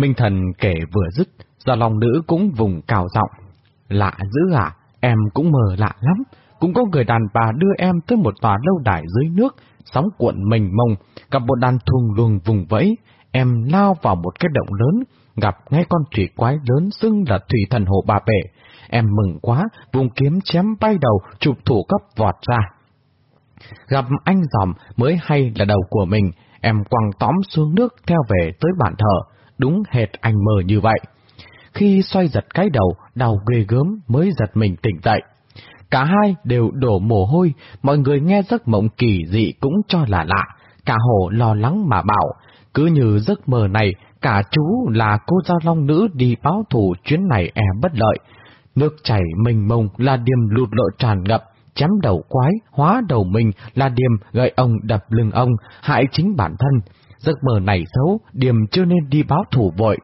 Minh Thần kể vừa dứt, do lòng nữ cũng vùng cào giọng. Lạ dữ à, em cũng mờ lạ lắm. Cũng có người đàn bà đưa em tới một tòa lâu đài dưới nước, sóng cuộn mình mông, gặp một đàn thùng luồng vùng vẫy. Em lao vào một cái động lớn, gặp ngay con thủy quái lớn xưng là thủy thần hồ bà bể. Em mừng quá, vùng kiếm chém bay đầu, chụp thủ cấp vọt ra. Gặp anh giòm mới hay là đầu của mình, em quăng tóm xuống nước theo về tới bàn thờ, đúng hệt anh mơ như vậy. Khi xoay giật cái đầu, đau ghê gớm mới giật mình tỉnh dậy. Cả hai đều đổ mồ hôi, mọi người nghe giấc mộng kỳ dị cũng cho là lạ. Cả hồ lo lắng mà bảo, cứ như giấc mơ này, cả chú là cô giao long nữ đi báo thủ chuyến này e bất lợi. Nước chảy mình mông là điểm lụt lội tràn ngập, chém đầu quái, hóa đầu mình là điểm gậy ông đập lưng ông, hại chính bản thân. Giấc mơ này xấu, điểm chưa nên đi báo thủ vội.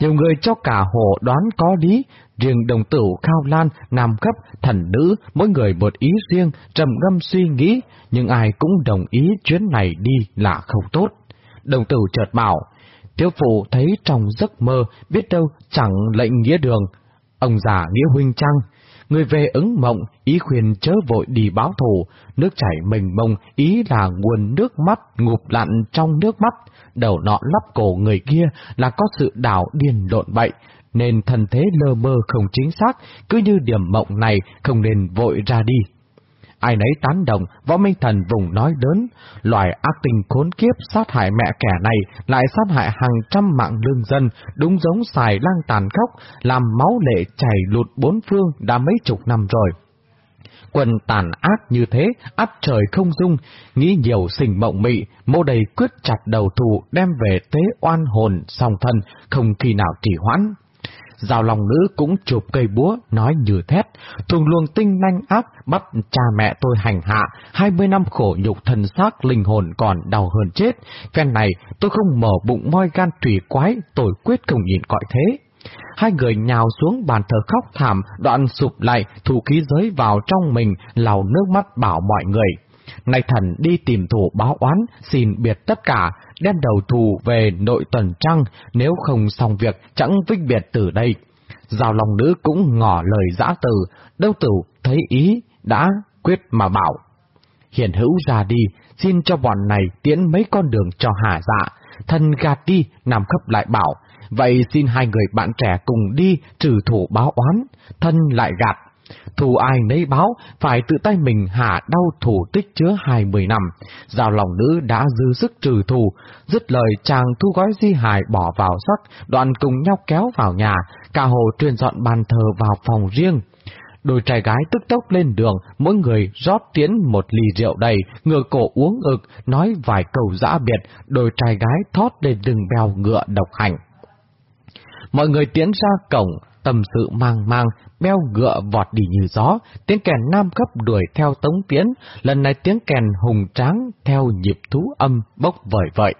Nhiều người cho cả hồ đoán có lý, riêng đồng tử Khao Lan, Nam Cấp, thần nữ, mỗi người một ý riêng, trầm ngâm suy nghĩ, nhưng ai cũng đồng ý chuyến này đi là không tốt. Đồng tử chợt bảo, Tiêu phụ thấy trong giấc mơ, biết đâu chẳng lệnh nghĩa đường. Ông già nghĩa huynh chăng? Người về ứng mộng, ý khuyên chớ vội đi báo thù, nước chảy mình mông, ý là nguồn nước mắt ngụp lặn trong nước mắt, đầu nọ lắp cổ người kia là có sự đảo điền lộn bậy, nên thần thế lơ mơ không chính xác, cứ như điểm mộng này không nên vội ra đi. Ai nấy tán đồng, võ minh thần vùng nói đớn. loài ác tình khốn kiếp sát hại mẹ kẻ này lại sát hại hàng trăm mạng lương dân, đúng giống xài lang tàn khốc, làm máu lệ chảy lụt bốn phương đã mấy chục năm rồi. quần tàn ác như thế, áp trời không dung, nghĩ nhiều sinh mộng mị, mô đầy quyết chặt đầu thù đem về tế oan hồn, song thân, không khi nào trì hoãn. Giao lòng nữ cũng chụp cây búa, nói như thét, thường luồng tinh nanh ác, bắt cha mẹ tôi hành hạ, hai mươi năm khổ nhục thần xác linh hồn còn đau hơn chết. Phen này, tôi không mở bụng moi gan trùy quái, tôi quyết không nhìn cõi thế. Hai người nhào xuống bàn thờ khóc thảm, đoạn sụp lại, thủ khí giới vào trong mình, lào nước mắt bảo mọi người. Nay thần đi tìm thủ báo oán, xin biệt tất cả, đem đầu thù về nội tuần trăng, nếu không xong việc chẳng vinh biệt từ đây. Giao lòng nữ cũng ngỏ lời giã từ, đâu tử thấy ý, đã quyết mà bảo. Hiển hữu ra đi, xin cho bọn này tiễn mấy con đường cho hà dạ. Thần gạt đi, nằm khấp lại bảo, vậy xin hai người bạn trẻ cùng đi trừ thủ báo oán. Thân lại gạt, thù ai nấy báo, phải tự tay mình hạ đau thủ tích chứa hai mươi năm. Giao lòng nữ đã dư sức trừ thù, dứt lời chàng thu gói di hài bỏ vào sắc, đoạn cùng nhau kéo vào nhà, cả hồ truyền dọn bàn thờ vào phòng riêng. Đôi trai gái tức tốc lên đường, mỗi người rót tiến một ly rượu đầy, ngựa cổ uống ực, nói vài câu dã biệt, đôi trai gái thoát lên đường bèo ngựa độc hành. Mọi người tiến ra cổng, tâm sự mang mang, beo ngựa vọt đi như gió, tiếng kèn nam cấp đuổi theo tống tiến, lần này tiếng kèn hùng tráng theo nhịp thú âm bốc vời vợi.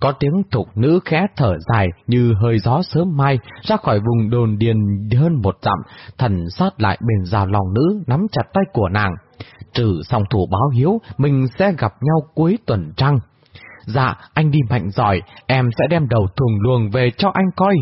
Có tiếng thục nữ khẽ thở dài như hơi gió sớm mai ra khỏi vùng đồn điền hơn một dặm, thần sát lại bên rào lòng nữ nắm chặt tay của nàng. Trừ song thủ báo hiếu, mình sẽ gặp nhau cuối tuần trăng. Dạ, anh đi mạnh giỏi, em sẽ đem đầu thùng luồng về cho anh coi.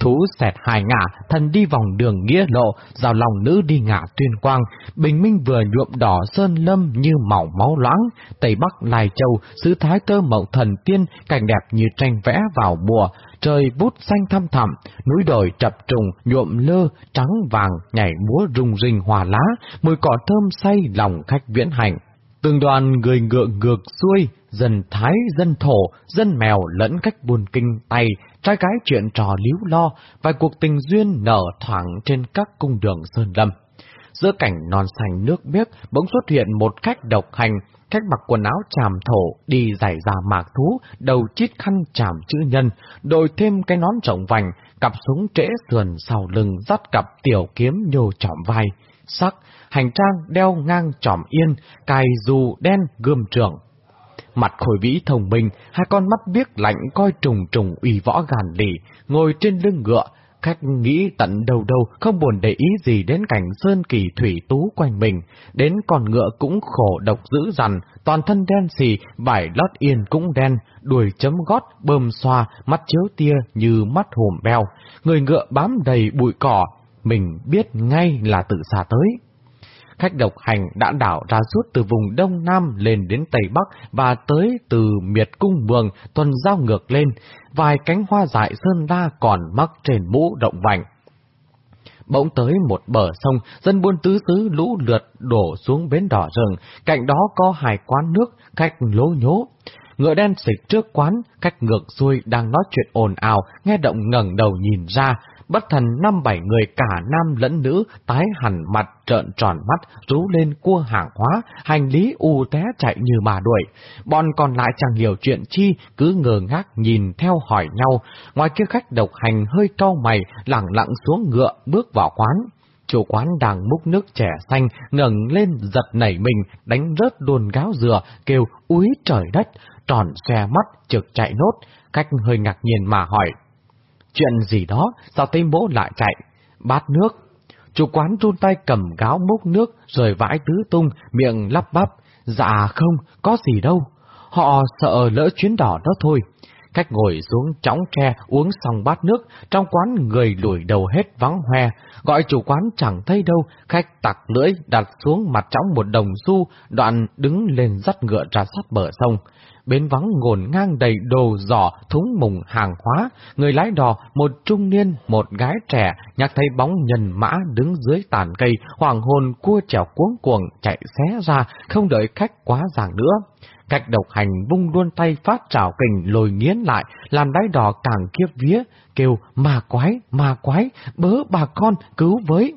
Thú xẹt hài ngả, thần đi vòng đường nghĩa lộ, rào lòng nữ đi ngả tuyên quang, bình minh vừa nhuộm đỏ sơn lâm như màu máu loãng, Tây Bắc Lai Châu, sứ thái tơ mậu thần tiên, cảnh đẹp như tranh vẽ vào mùa, trời bút xanh thăm thẳm, núi đồi chập trùng, nhuộm lơ, trắng vàng, nhảy múa rung rinh hòa lá, mùi cỏ thơm say lòng khách viễn hành. Từng đoàn người ngựa ngược xuôi, dân thái, dân thổ, dân mèo lẫn cách buồn kinh tay, trai gái chuyện trò líu lo, vài cuộc tình duyên nở thoảng trên các cung đường sơn lâm. Giữa cảnh non xanh nước biếc, bỗng xuất hiện một khách độc hành, khách mặc quần áo tràm thổ, đi giải ra mạc thú, đầu chít khăn tràm chữ nhân, đội thêm cái nón rộng vành, cặp súng trễ sườn sau lưng dắt cặp tiểu kiếm nhô trọm vai. Sắc, hành trang đeo ngang trỏm yên, cài dù đen gươm trường, Mặt khôi vĩ thông minh, hai con mắt biếc lạnh coi trùng trùng uy võ gàn lì, ngồi trên lưng ngựa, khách nghĩ tận đầu đầu không buồn để ý gì đến cảnh sơn kỳ thủy tú quanh mình, đến con ngựa cũng khổ độc dữ dằn, toàn thân đen xì, vải lót yên cũng đen, đuôi chấm gót, bơm xoa, mắt chiếu tia như mắt hùm beo, người ngựa bám đầy bụi cỏ, mình biết ngay là tự xa tới. Khách độc hành đã đảo ra suốt từ vùng Đông Nam lên đến Tây Bắc và tới từ miệt cung mường tuần giao ngược lên, vài cánh hoa dại sơn la còn mắc trên mũ động vành. Bỗng tới một bờ sông, dân buôn tứ xứ lũ lượt đổ xuống bến đỏ rừng, cạnh đó có hai quán nước, khách lố nhố. Ngựa đen xịch trước quán, khách ngược xuôi đang nói chuyện ồn ào, nghe động ngẩng đầu nhìn ra, bất thần năm bảy người cả nam lẫn nữ tái hẳn mặt trợn tròn mắt rú lên cua hàng hóa, hành lý u té chạy như mà đuổi. Bọn còn lại chẳng hiểu chuyện chi, cứ ngờ ngác nhìn theo hỏi nhau. Ngoài kia khách độc hành hơi cau mày, lẳng lặng xuống ngựa bước vào quán. Chủ quán đang múc nước trẻ xanh, ngẩng lên giật nảy mình, đánh rớt đồn gáo dừa, kêu úi trời đất, tròn xe mắt, trực chạy nốt. Khách hơi ngạc nhiên mà hỏi, Chuyện gì đó, sao Tây Mỗ lại chạy? Bát nước. Chủ quán run tay cầm gáo múc nước, rồi vãi tứ tung, miệng lắp bắp. Dạ không, có gì đâu. Họ sợ lỡ chuyến đỏ đó thôi. Khách ngồi xuống chóng tre uống xong bát nước, trong quán người lùi đầu hết vắng hoe, gọi chủ quán chẳng thấy đâu, khách tặc lưỡi đặt xuống mặt trống một đồng xu, đoạn đứng lên dắt ngựa ra sát bờ sông. Bến vắng ngổn ngang đầy đồ giỏ, thúng mùng hàng hóa, người lái đò, một trung niên, một gái trẻ, nhạc thấy bóng nhân mã đứng dưới tàn cây, hoàng hồn cua trèo cuống cuồng chạy xé ra, không đợi khách quá giảng nữa. Cách độc hành vung luôn tay phát trảo kình lồi nghiến lại, làm đáy đò càng kiếp vía, kêu ma quái, ma quái, bớ bà con, cứu với.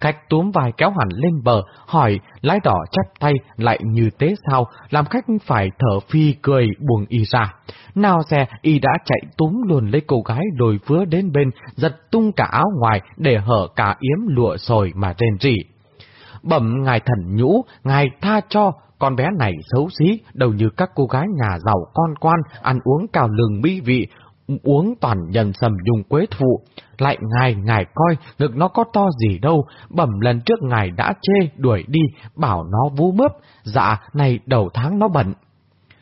Khách túm vài kéo hẳn lên bờ, hỏi, lái đỏ chắp tay lại như thế sao, làm khách phải thở phi cười buồn y ra. Nào xe, y đã chạy túm luôn lấy cô gái đồi vứa đến bên, giật tung cả áo ngoài để hở cả yếm lụa sồi mà rên rỉ. Bẩm ngài thần nhũ, ngài tha cho, con bé này xấu xí, đầu như các cô gái nhà giàu con quan, ăn uống cao lường mỹ vị, uống toàn nhân sầm dùng quế thụ. Lại ngài, ngài coi, ngực nó có to gì đâu, bẩm lần trước ngài đã chê, đuổi đi, bảo nó vú mướp, dạ, này đầu tháng nó bận.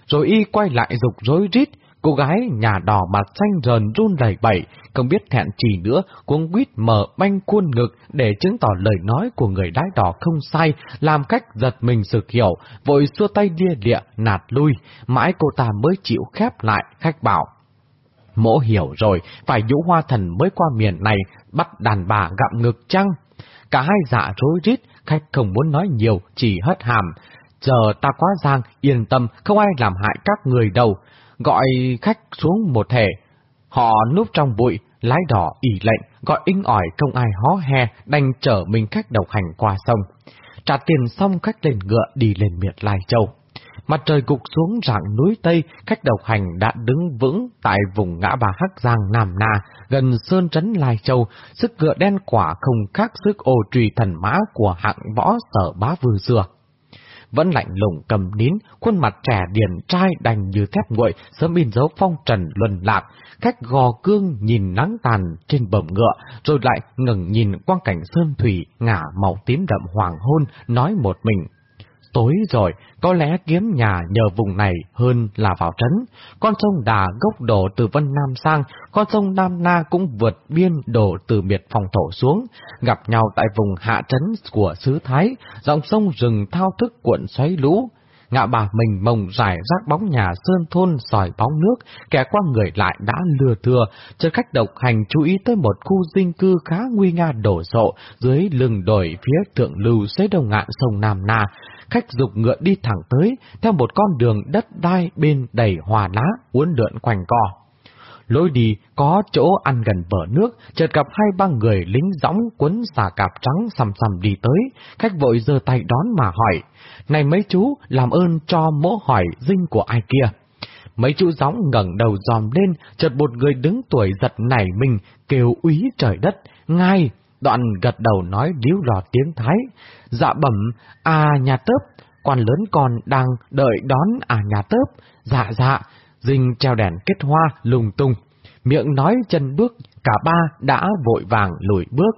Rồi y quay lại dục rối rít, cô gái nhà đỏ mặt xanh rờn run lẩy bẩy, không biết thẹn chỉ nữa, cuống quýt mở banh khuôn ngực để chứng tỏ lời nói của người đái đỏ không sai, làm cách giật mình sực hiểu, vội xua tay đia địa, nạt lui, mãi cô ta mới chịu khép lại, khách bảo. Mỗ hiểu rồi, phải nhũ hoa thần mới qua miền này, bắt đàn bà gặm ngực chăng? Cả hai dạ rối rít, khách không muốn nói nhiều, chỉ hất hàm. Chờ ta quá giang, yên tâm, không ai làm hại các người đâu. Gọi khách xuống một thể. Họ núp trong bụi, lái đỏ ỉ lệnh, gọi inh ỏi không ai hó he, đành chở mình khách độc hành qua sông. Trả tiền xong khách lên ngựa đi lên miệt Lai Châu. Mặt trời gục xuống rạng núi Tây, khách độc hành đã đứng vững tại vùng ngã ba Hắc Giang Nam Na, gần Sơn Trấn Lai Châu, sức ngựa đen quả không khác sức ô trùy thần mã của hạng võ sở bá vương xưa. Vẫn lạnh lùng cầm nín, khuôn mặt trẻ điển trai đành như thép nguội, sớm in dấu phong trần luân lạc, khách gò cương nhìn nắng tàn trên bờm ngựa, rồi lại ngừng nhìn quang cảnh sơn thủy, ngả màu tím đậm hoàng hôn, nói một mình Tối rồi, có lẽ kiếm nhà nhờ vùng này hơn là vào trấn. Con sông Đà gốc đổ từ Vân Nam sang, con sông Nam Na cũng vượt biên đổ từ miệt phòng thổ xuống, gặp nhau tại vùng hạ trấn của xứ Thái, dòng sông rừng thao thức cuộn xoáy lũ. Ngạ bà mình mông rải rác bóng nhà sơn thôn sỏi bóng nước, kẻ qua người lại đã lừa thừa, chợt khách độc hành chú ý tới một khu dinh cư khá nguy nga đổ sộ dưới lưng đồi phía thượng lưu xế đồng ngạn sông Nam Na, khách dục ngựa đi thẳng tới, theo một con đường đất đai bên đầy hòa lá, uốn lượn quanh co. Lối đi có chỗ ăn gần bờ nước, chợt gặp hai ba người lính dõng quấn xà cạp trắng sầm sầm đi tới, khách vội giơ tay đón mà hỏi, này mấy chú, làm ơn cho mỗ hỏi dinh của ai kia. Mấy chú gióng ngẩng đầu dòm lên, chợt một người đứng tuổi giật nảy mình, kêu úy trời đất, ngay, Đoạn gật đầu nói líu lọt tiếng Thái. Dạ bẩm, à nhà tớp, quan lớn còn đang đợi đón à nhà tớp. Dạ dạ, dinh treo đèn kết hoa lùng tung. miệng nói chân bước, cả ba đã vội vàng lùi bước.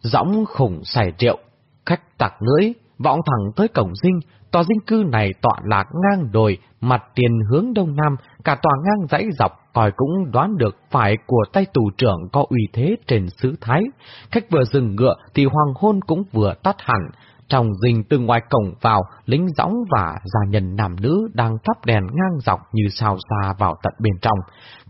Giọng khủng xài rượu, khách tặc lưỡi, vọng thẳng tới cổng dinh, tòa dinh cư này tọa lạc ngang đồi, mặt tiền hướng đông nam, cả tòa ngang dãy dọc, còi cũng đoán được phải của tay tù trưởng có uy thế trên xứ Thái. Khách vừa dừng ngựa thì hoàng hôn cũng vừa tắt hẳn, trong rình từ ngoài cổng vào, lính dõng và gia nhân nam nữ đang thắp đèn ngang dọc như sao xa vào tận bên trong.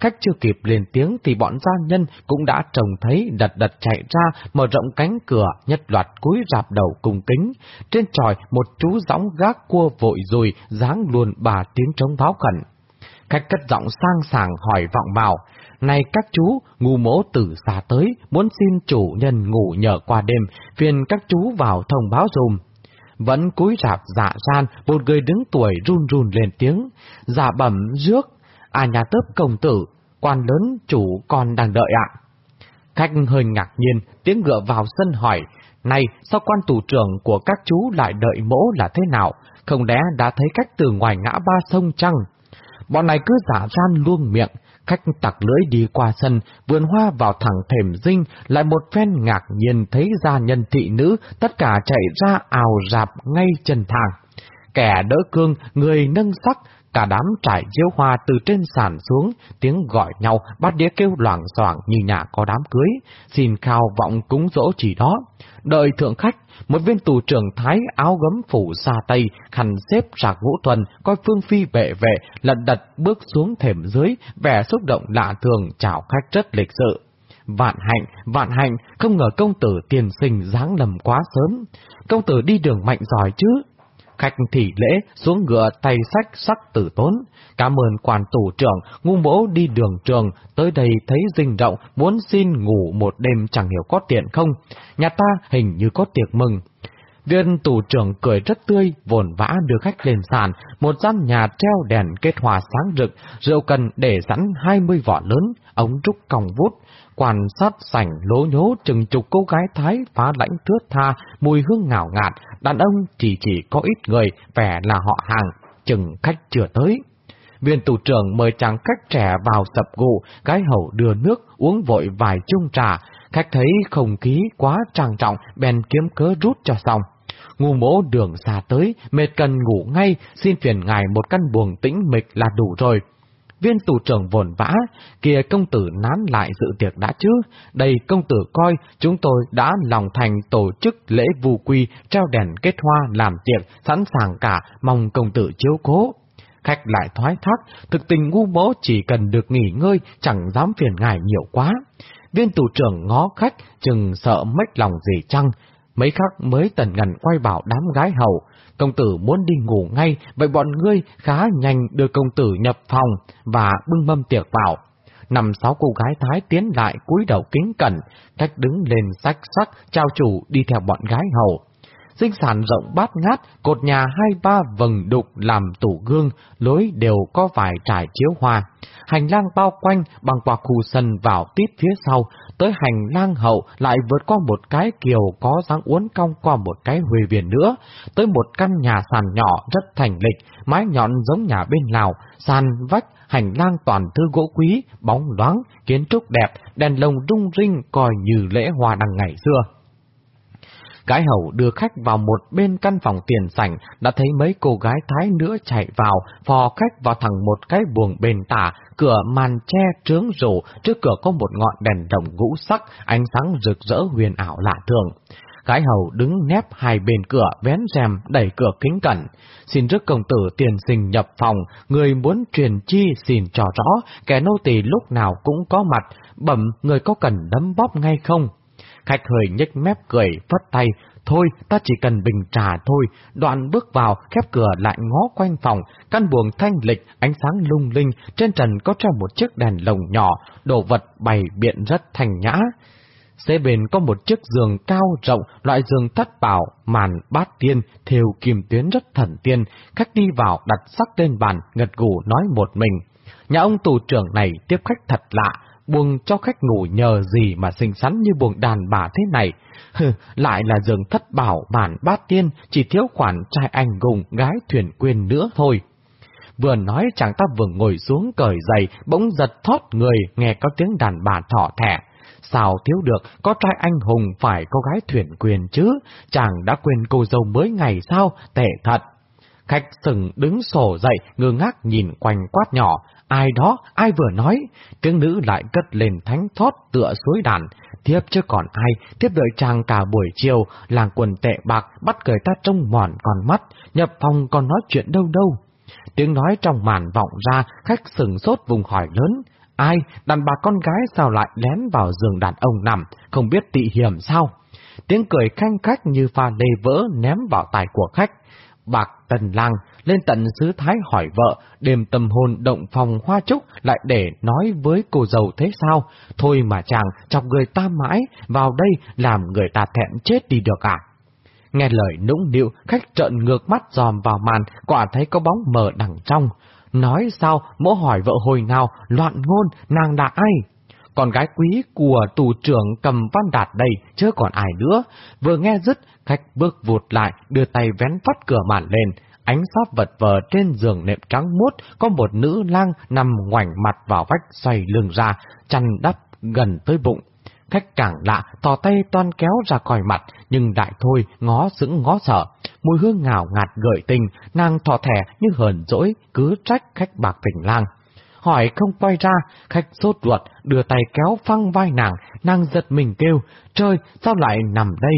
Khách chưa kịp lên tiếng thì bọn gia nhân cũng đã trông thấy đật đật chạy ra, mở rộng cánh cửa, nhất loạt cúi rạp đầu cùng kính. Trên tròi, một chú dõng gác cua vội rồi, dáng luôn bà tiếng trống báo khẩn. Khách cất giọng sang sàng hỏi vọng vào, này các chú, ngu mỗ từ xa tới, muốn xin chủ nhân ngủ nhờ qua đêm, phiền các chú vào thông báo dùm. Vẫn cúi rạp dạ gian, một người đứng tuổi run run lên tiếng, dạ bẩm rước, à nhà tớp công tử, quan lớn chủ còn đang đợi ạ. Khách hơi ngạc nhiên, tiếng ngựa vào sân hỏi, này sao quan tù trưởng của các chú lại đợi mỗ là thế nào, không lẽ đã thấy cách từ ngoài ngã ba sông chăng? Bọn này cứ giả gian luôn miệng, khách tặc lưỡi đi qua sân, vườn hoa vào thẳng thềm dinh, lại một phen ngạc nhiên thấy gia nhân thị nữ, tất cả chạy ra ào rạp ngay chân thang. Kẻ đỡ cương, người nâng sắc, cả đám trải chiếu hoa từ trên sàn xuống, tiếng gọi nhau, bát đĩa kêu loảng xoảng như nhà có đám cưới, xin khao vọng cúng dỗ chỉ đó. Đợi thượng khách, một viên tù trưởng thái áo gấm phủ xa tây, khăn xếp sạc vũ thuần, coi phương phi vệ vệ, lận đật bước xuống thềm dưới, vẻ xúc động lạ thường chào khách rất lịch sự. Vạn hạnh, vạn hạnh, không ngờ công tử tiền sinh dáng lầm quá sớm. Công tử đi đường mạnh giỏi chứ, Khách thị lễ xuống ngựa tay sách sắc tử tốn. Cảm ơn quản tủ trưởng, ngu mỗ đi đường trường, tới đây thấy dinh rộng, muốn xin ngủ một đêm chẳng hiểu có tiện không. Nhà ta hình như có tiệc mừng. Viên tù trưởng cười rất tươi, vồn vã đưa khách lên sàn, một gian nhà treo đèn kết hòa sáng rực, rượu cần để sẵn hai mươi vỏ lớn, ống trúc còng vút, quan sát sảnh lố nhố chừng chục cô gái Thái phá lãnh thướt tha, mùi hương ngào ngạt, đàn ông chỉ chỉ có ít người, vẻ là họ hàng, chừng khách chưa tới. Viên tù trưởng mời chàng khách trẻ vào sập gù, gái hầu đưa nước, uống vội vài chung trà, khách thấy không khí quá trang trọng, bèn kiếm cớ rút cho xong. Ngu mỗ đường xa tới, mệt cần ngủ ngay, xin phiền ngài một căn buồng tĩnh mịch là đủ rồi. Viên tù trưởng vồn vã, kìa công tử nán lại dự tiệc đã chứ, đây công tử coi chúng tôi đã lòng thành tổ chức lễ vù quy, treo đèn kết hoa làm tiệc, sẵn sàng cả, mong công tử chiếu cố. Khách lại thoái thác, thực tình ngu mỗ chỉ cần được nghỉ ngơi, chẳng dám phiền ngài nhiều quá. Viên tù trưởng ngó khách, chừng sợ mất lòng gì chăng, mấy khắc mới tần ngần quay bảo đám gái hầu, Công tử muốn đi ngủ ngay, vậy bọn ngươi khá nhanh đưa công tử nhập phòng và bưng mâm tiệc vào. Năm sáu cô gái thái tiến lại cúi đầu kính cẩn, cách đứng lên sách sắc, trao chủ đi theo bọn gái hầu. Sinh sản rộng bát ngát, cột nhà hai ba vầng đục làm tủ gương, lối đều có vài trải chiếu hoa. Hành lang bao quanh bằng quả khu sân vào tít phía sau, tới hành lang hậu lại vượt qua một cái kiều có dáng uốn cong qua một cái huề viền nữa, tới một căn nhà sàn nhỏ rất thành lịch, mái nhọn giống nhà bên Lào, sàn vách, hành lang toàn thư gỗ quý, bóng loáng, kiến trúc đẹp, đèn lồng rung rinh coi như lễ hoa đằng ngày xưa. Cái hầu đưa khách vào một bên căn phòng tiền sảnh, đã thấy mấy cô gái thái nữa chạy vào, phò khách vào thẳng một cái buồng bền tả, cửa màn che trướng rủ, trước cửa có một ngọn đèn đồng ngũ sắc, ánh sáng rực rỡ huyền ảo lạ thường. Gái hầu đứng nép hai bên cửa vén rèm đẩy cửa kính cẩn. Xin rước công tử tiền sinh nhập phòng, người muốn truyền chi xin cho rõ, kẻ nô tỳ lúc nào cũng có mặt, bẩm người có cần đấm bóp ngay không? Khách hơi nhếch mép cười, phất tay, thôi, ta chỉ cần bình trà thôi, đoạn bước vào, khép cửa lại ngó quanh phòng, căn buồng thanh lịch, ánh sáng lung linh, trên trần có treo một chiếc đèn lồng nhỏ, đồ vật bày biện rất thành nhã. Xế bên có một chiếc giường cao rộng, loại giường thất bảo, màn bát tiên, thêu kim tuyến rất thần tiên, khách đi vào đặt sắc lên bàn, ngật gù nói một mình. Nhà ông tù trưởng này tiếp khách thật lạ, buông cho khách ngủ nhờ gì mà xinh xắn như buồng đàn bà thế này. Hừ, lại là giường thất bảo bản bát tiên, chỉ thiếu khoản trai anh gùng gái thuyền quyền nữa thôi. Vừa nói chàng ta vừa ngồi xuống cởi giày, bỗng giật thót người, nghe có tiếng đàn bà thỏ thẻ. Sao thiếu được, có trai anh hùng phải có gái thuyền quyền chứ, chàng đã quên cô dâu mới ngày sao, tệ thật. Khách sừng đứng sổ dậy, ngơ ngác nhìn quanh quát nhỏ, ai đó, ai vừa nói, tiếng nữ lại cất lên thánh thót tựa suối đàn, tiếp chứ còn ai, tiếp đợi chàng cả buổi chiều, làng quần tệ bạc, bắt người ta trông mòn còn mắt, nhập phòng còn nói chuyện đâu đâu. Tiếng nói trong màn vọng ra, khách sừng sốt vùng hỏi lớn, ai, đàn bà con gái sao lại lén vào giường đàn ông nằm, không biết tị hiểm sao? Tiếng cười khanh khách như pha lê vỡ ném vào tài của khách. Bạc tần lang lên tận xứ Thái hỏi vợ, đêm tâm hồn động phòng hoa trúc lại để nói với cô giàu thế sao? Thôi mà chàng chọc người ta mãi, vào đây làm người ta thẹn chết đi được à? Nghe lời nũng điệu khách trợn ngược mắt dòm vào màn, quả thấy có bóng mờ đằng trong. Nói sao, mỗ hỏi vợ hồi nào, loạn ngôn, nàng là ai? Còn gái quý của tù trưởng cầm văn đạt đây, chứ còn ai nữa. Vừa nghe dứt, khách bước vụt lại, đưa tay vén phát cửa màn lên. Ánh sáp vật vờ trên giường nệm trắng muốt, có một nữ lang nằm ngoảnh mặt vào vách xoay lưng ra, chăn đắp gần tới bụng. Khách càng lạ, tò tay toan kéo ra khỏi mặt, nhưng đại thôi, ngó sững ngó sợ. Mùi hương ngào ngạt gợi tình, nàng thò thẻ như hờn dỗi, cứ trách khách bạc tỉnh lang. Hỏi không quay ra, khách sốt ruột, đưa tay kéo phăng vai nàng, nàng giật mình kêu, trời, sao lại nằm đây?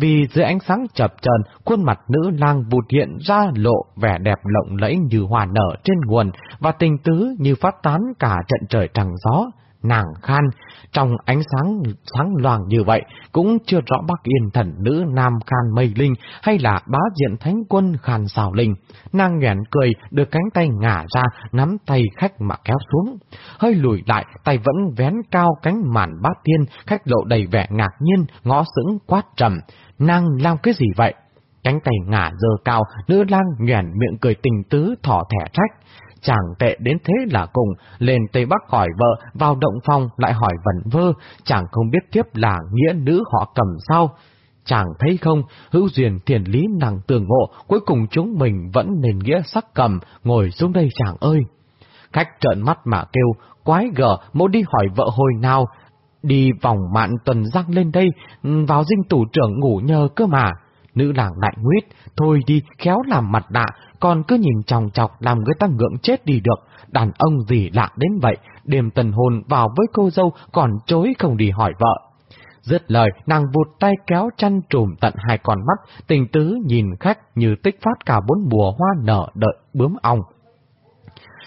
Vì dưới ánh sáng chập chờn, khuôn mặt nữ lang vụt hiện ra lộ vẻ đẹp lộng lẫy như hòa nở trên nguồn và tình tứ như phát tán cả trận trời trăng gió nàng khan, trong ánh sáng sáng loàng như vậy, cũng chưa rõ Bắc Yên thần nữ Nam Khan Mây Linh hay là bá diện thánh quân Khan Xào Linh. Nàng nhoẻn cười, đưa cánh tay ngả ra, nắm tay khách mà kéo xuống. Hơi lùi lại, tay vẫn vén cao cánh màn bát tiên, khách lộ đầy vẻ ngạc nhiên, ngó sững quát trầm. Nàng làm cái gì vậy? Cánh tay ngả dơ cao, nữ lang nhoẻn miệng cười tình tứ thỏ thẻ trách chàng tệ đến thế là cùng, lên Tây Bắc hỏi vợ, vào động phòng lại hỏi vẩn vơ, chàng không biết tiếp là nghĩa nữ họ cầm sao. Chàng thấy không, hữu duyên thiền lý nàng tường ngộ, cuối cùng chúng mình vẫn nền nghĩa sắc cầm, ngồi xuống đây chàng ơi. Khách trợn mắt mà kêu, quái gở, mỗ đi hỏi vợ hồi nào, đi vòng mạn tuần răng lên đây, ừ, vào dinh tủ trưởng ngủ nhờ cơ mà. Nữ làng đại nguyết, thôi đi, khéo làm mặt nạ, còn cứ nhìn chòng chọc làm người ta ngưỡng chết đi được. Đàn ông gì lạ đến vậy, đêm tần hồn vào với cô dâu còn chối không đi hỏi vợ. Dứt lời, nàng vụt tay kéo chăn trùm tận hai con mắt, tình tứ nhìn khách như tích phát cả bốn mùa hoa nở đợi bướm ong.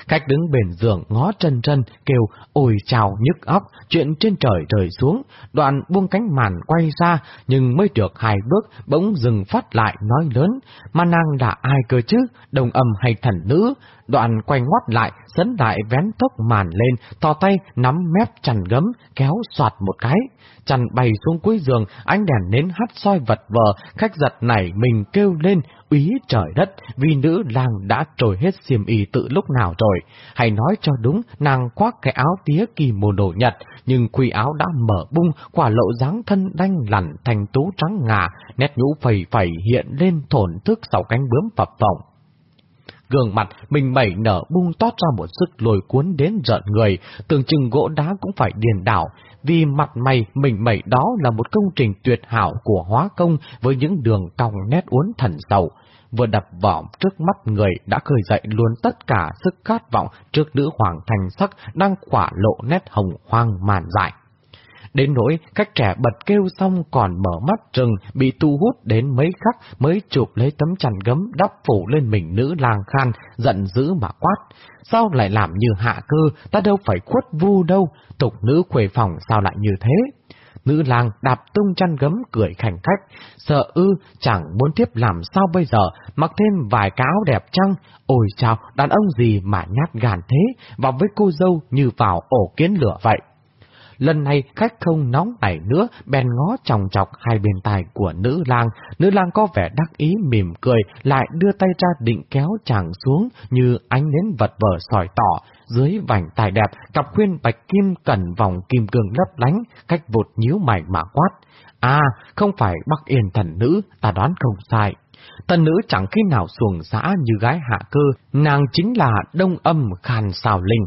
Khách đứng bền giường ngó chân chân, kêu ôi chào nhức óc, chuyện trên trời rời xuống, đoạn buông cánh màn quay ra, nhưng mới được hai bước, bỗng dừng phát lại nói lớn, mà nàng là ai cơ chứ, đồng âm hay thần nữ, đoạn quay ngoắt lại, dẫn lại vén tốc màn lên, to tay nắm mép chằn gấm, kéo soạt một cái. Chằn bay xuống cuối giường, ánh đèn nến hắt soi vật vờ, khách giật nảy mình kêu lên, úy trời đất, vì nữ làng đã trồi hết xiêm y tự lúc nào rồi. hãy nói cho đúng, nàng khoác cái áo tía kỳ mồ đồ nhật, nhưng khuy áo đã mở bung, quả lộ dáng thân đanh lặn thành tú trắng ngà, nét nhũ phầy phầy hiện lên thổn thức sau cánh bướm phập phồng gương mặt mình mẩy nở bung toát ra một sức lồi cuốn đến giận người, tưởng chừng gỗ đá cũng phải điền đảo, vì mặt mày mình mẩy đó là một công trình tuyệt hảo của hóa công với những đường cong nét uốn thần sầu. Vừa đập vào trước mắt người đã khơi dậy luôn tất cả sức khát vọng trước nữ hoàng thành sắc đang khỏa lộ nét hồng hoang màn dại. Đến nỗi các trẻ bật kêu xong còn mở mắt rừng bị tu hút đến mấy khắc mới chụp lấy tấm chăn gấm đắp phủ lên mình nữ lang khan, giận dữ mà quát. Sao lại làm như hạ cơ, ta đâu phải khuất vu đâu, tục nữ khuê phòng sao lại như thế? Nữ lang đạp tung chăn gấm cười khảnh khách, sợ ư, chẳng muốn tiếp làm sao bây giờ, mặc thêm vài cái áo đẹp chăng? Ôi chào, đàn ông gì mà nhát gàn thế, vào với cô dâu như vào ổ kiến lửa vậy. Lần này khách không nóng nảy nữa, bèn ngó chòng chọc hai bên tài của nữ lang. Nữ lang có vẻ đắc ý mỉm cười, lại đưa tay ra định kéo chàng xuống như ánh nến vật vờ sỏi tỏ. Dưới vành tài đẹp, cặp khuyên bạch kim cẩn vòng kim cương lấp lánh, cách vụt nhíu mày mà quát. À, không phải Bắc Yên thần nữ, ta đoán không sai. Tân nữ chẳng khi nào xuồng xã như gái hạ cơ, nàng chính là đông âm khàn xào linh.